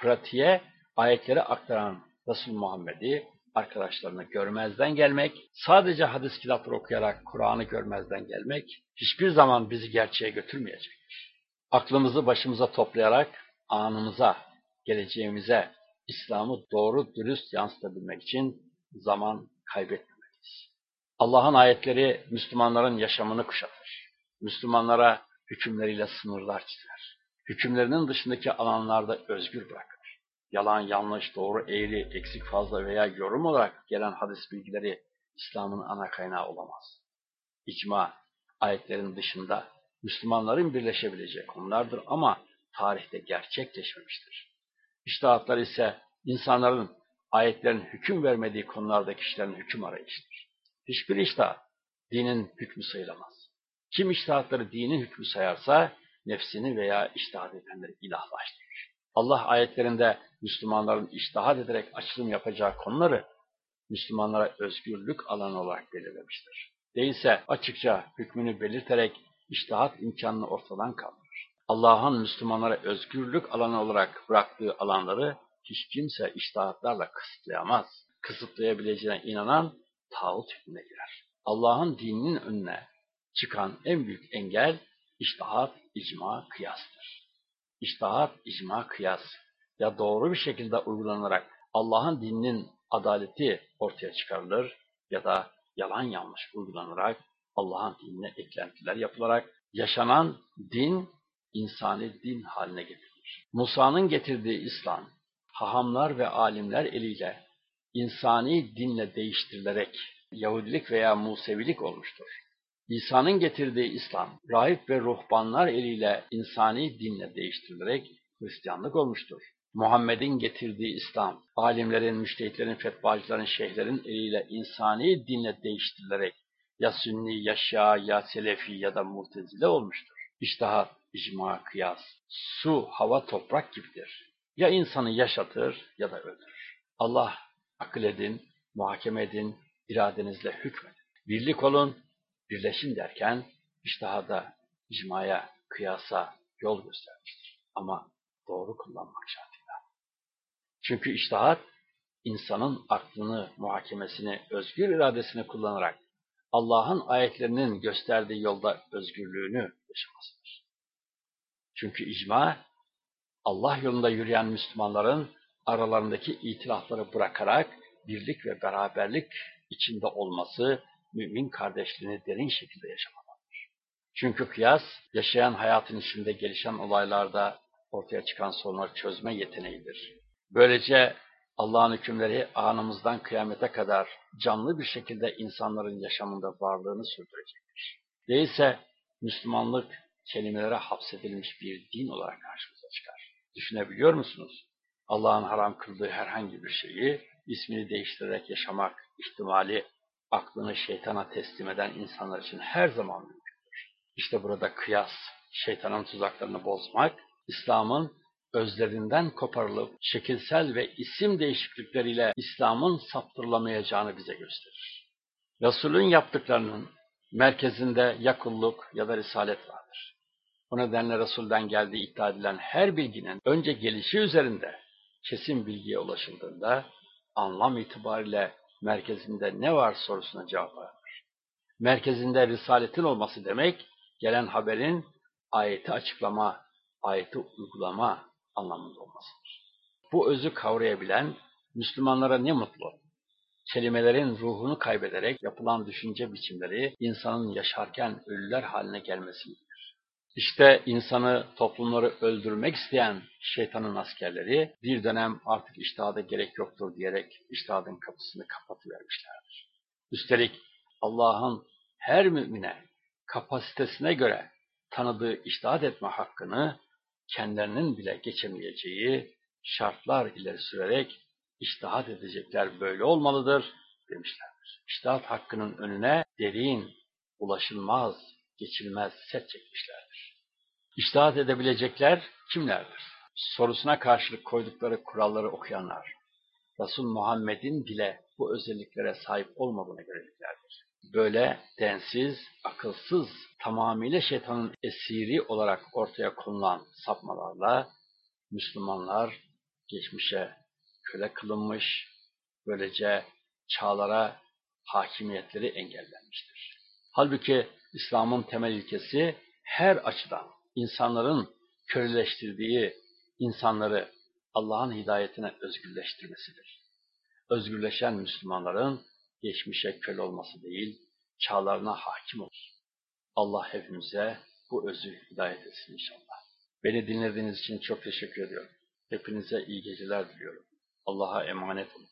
A: pratiğe ayetleri aktaran Resul Muhammed'i arkadaşlarını görmezden gelmek, sadece hadis kitapları okuyarak Kur'an'ı görmezden gelmek hiçbir zaman bizi gerçeğe götürmeyecektir. Aklımızı başımıza toplayarak anımıza, geleceğimize, İslam'ı doğru dürüst yansıtabilmek için zaman kaybetmemeliyiz. Allah'ın ayetleri Müslümanların yaşamını kuşatır. Müslümanlara hükümleriyle sınırlar çizer. Hükümlerinin dışındaki alanlarda özgür bırakır. Yalan, yanlış, doğru, eğri, eksik, fazla veya yorum olarak gelen hadis bilgileri İslam'ın ana kaynağı olamaz. İcma, ayetlerin dışında Müslümanların birleşebileceği konulardır ama tarihte gerçekleşmemiştir. İştahatlar ise insanların ayetlerin hüküm vermediği konularda kişilerin hüküm arayışıdır. Hiçbir iştahat dinin hükmü sayılamaz. Kim iştahatları dinin hükmü sayarsa nefsini veya iştahat edenleri ilahlaştırır. Allah ayetlerinde Müslümanların iştahat ederek açılım yapacağı konuları Müslümanlara özgürlük alanı olarak belirlemiştir. Değilse açıkça hükmünü belirterek iştihat imkanını ortadan kaldırır. Allah'ın Müslümanlara özgürlük alanı olarak bıraktığı alanları hiç kimse iştihatlarla kısıtlayamaz. Kısıtlayabileceğine inanan tağut hükmüne girer. Allah'ın dininin önüne çıkan en büyük engel iştihat, icma, kıyastır. İştihat, icma, kıyas ya doğru bir şekilde uygulanarak Allah'ın dininin adaleti ortaya çıkarılır ya da yalan yanlış uygulanarak Allah'ın dinine eklentiler yapılarak yaşanan din insani din haline getirilir. Musa'nın getirdiği İslam, hahamlar ve alimler eliyle insani dinle değiştirilerek Yahudilik veya Musevilik olmuştur. İsa'nın getirdiği İslam, rahip ve ruhbanlar eliyle insani dinle değiştirilerek Hristiyanlık olmuştur. Muhammed'in getirdiği İslam, alimlerin, müştehitlerin, fetvacıların, şeyhlerin eliyle insani dinle değiştirilerek ya Sünni, ya Şia, ya Selefi ya da Mutezile olmuştur. İştihat, icma, kıyas, su, hava, toprak gibidir. Ya insanı yaşatır ya da öldürür. Allah akıl edin, muhakeme edin, iradenizle hükmedin. Birlik olun, birleşin derken iştihada, icmaya, kıyasa yol göstermiştir. Ama doğru kullanmak şartıyla. Çünkü iştihat, insanın aklını, muhakemesini, özgür iradesini kullanarak Allah'ın ayetlerinin gösterdiği yolda özgürlüğünü yaşamasıdır. Çünkü icma, Allah yolunda yürüyen Müslümanların aralarındaki itilafları bırakarak birlik ve beraberlik içinde olması, mümin kardeşliğini derin şekilde yaşamalıdır. Çünkü kıyas, yaşayan hayatın içinde gelişen olaylarda ortaya çıkan sorunları çözme yeteneğidir. Böylece Allah'ın hükümleri anımızdan kıyamete kadar canlı bir şekilde insanların yaşamında varlığını sürdürecektir. Değilse Müslümanlık kelimelere hapsedilmiş bir din olarak karşımıza çıkar. Düşünebiliyor musunuz? Allah'ın haram kıldığı herhangi bir şeyi ismini değiştirerek yaşamak ihtimali aklını şeytana teslim eden insanlar için her zaman mümkündür. İşte burada kıyas, şeytanın tuzaklarını bozmak, İslam'ın özlerinden koparılıp şekilsel ve isim değişiklikleriyle İslam'ın saptırılamayacağını bize gösterir. Resul'ün yaptıklarının merkezinde ya kulluk ya da risalet vardır. Bu nedenle Resul'den geldiği iddia edilen her bilginin önce gelişi üzerinde kesin bilgiye ulaşıldığında anlam itibariyle merkezinde ne var sorusuna cevap aranır. Merkezinde risaletin olması demek, gelen haberin ayeti açıklama, ayeti uygulama anlamında olmasıdır. Bu özü kavrayabilen Müslümanlara ne mutlu. Kelimelerin ruhunu kaybederek yapılan düşünce biçimleri insanın yaşarken ölüler haline gelmesidir. İşte insanı, toplumları öldürmek isteyen şeytanın askerleri bir dönem artık iştihada gerek yoktur diyerek iştihadın kapısını kapatıvermişlerdir. Üstelik Allah'ın her mümine kapasitesine göre tanıdığı iştihat etme hakkını kendilerinin bile geçemeyeceği şartlar ileri sürerek iştihat edecekler böyle olmalıdır demişlerdir. İştihat hakkının önüne derin, ulaşılmaz, geçilmez set çekmişlerdir. İştihat edebilecekler kimlerdir? Sorusuna karşılık koydukları kuralları okuyanlar, Resul Muhammed'in bile bu özelliklere sahip olmadığını göreceklerdir. Böyle densiz, akılsız, tamamıyla şeytanın esiri olarak ortaya konulan sapmalarla Müslümanlar geçmişe köle kılınmış, böylece çağlara hakimiyetleri engellenmiştir. Halbuki İslam'ın temel ilkesi her açıdan insanların köleleştirdiği insanları Allah'ın hidayetine özgürleştirmesidir. Özgürleşen Müslümanların geçmişe köle olması değil, çağlarına hakim olur. Allah hepimize bu özü hidayet etsin inşallah. Beni dinlediğiniz için çok teşekkür ediyorum. Hepinize iyi geceler diliyorum. Allah'a emanet olun.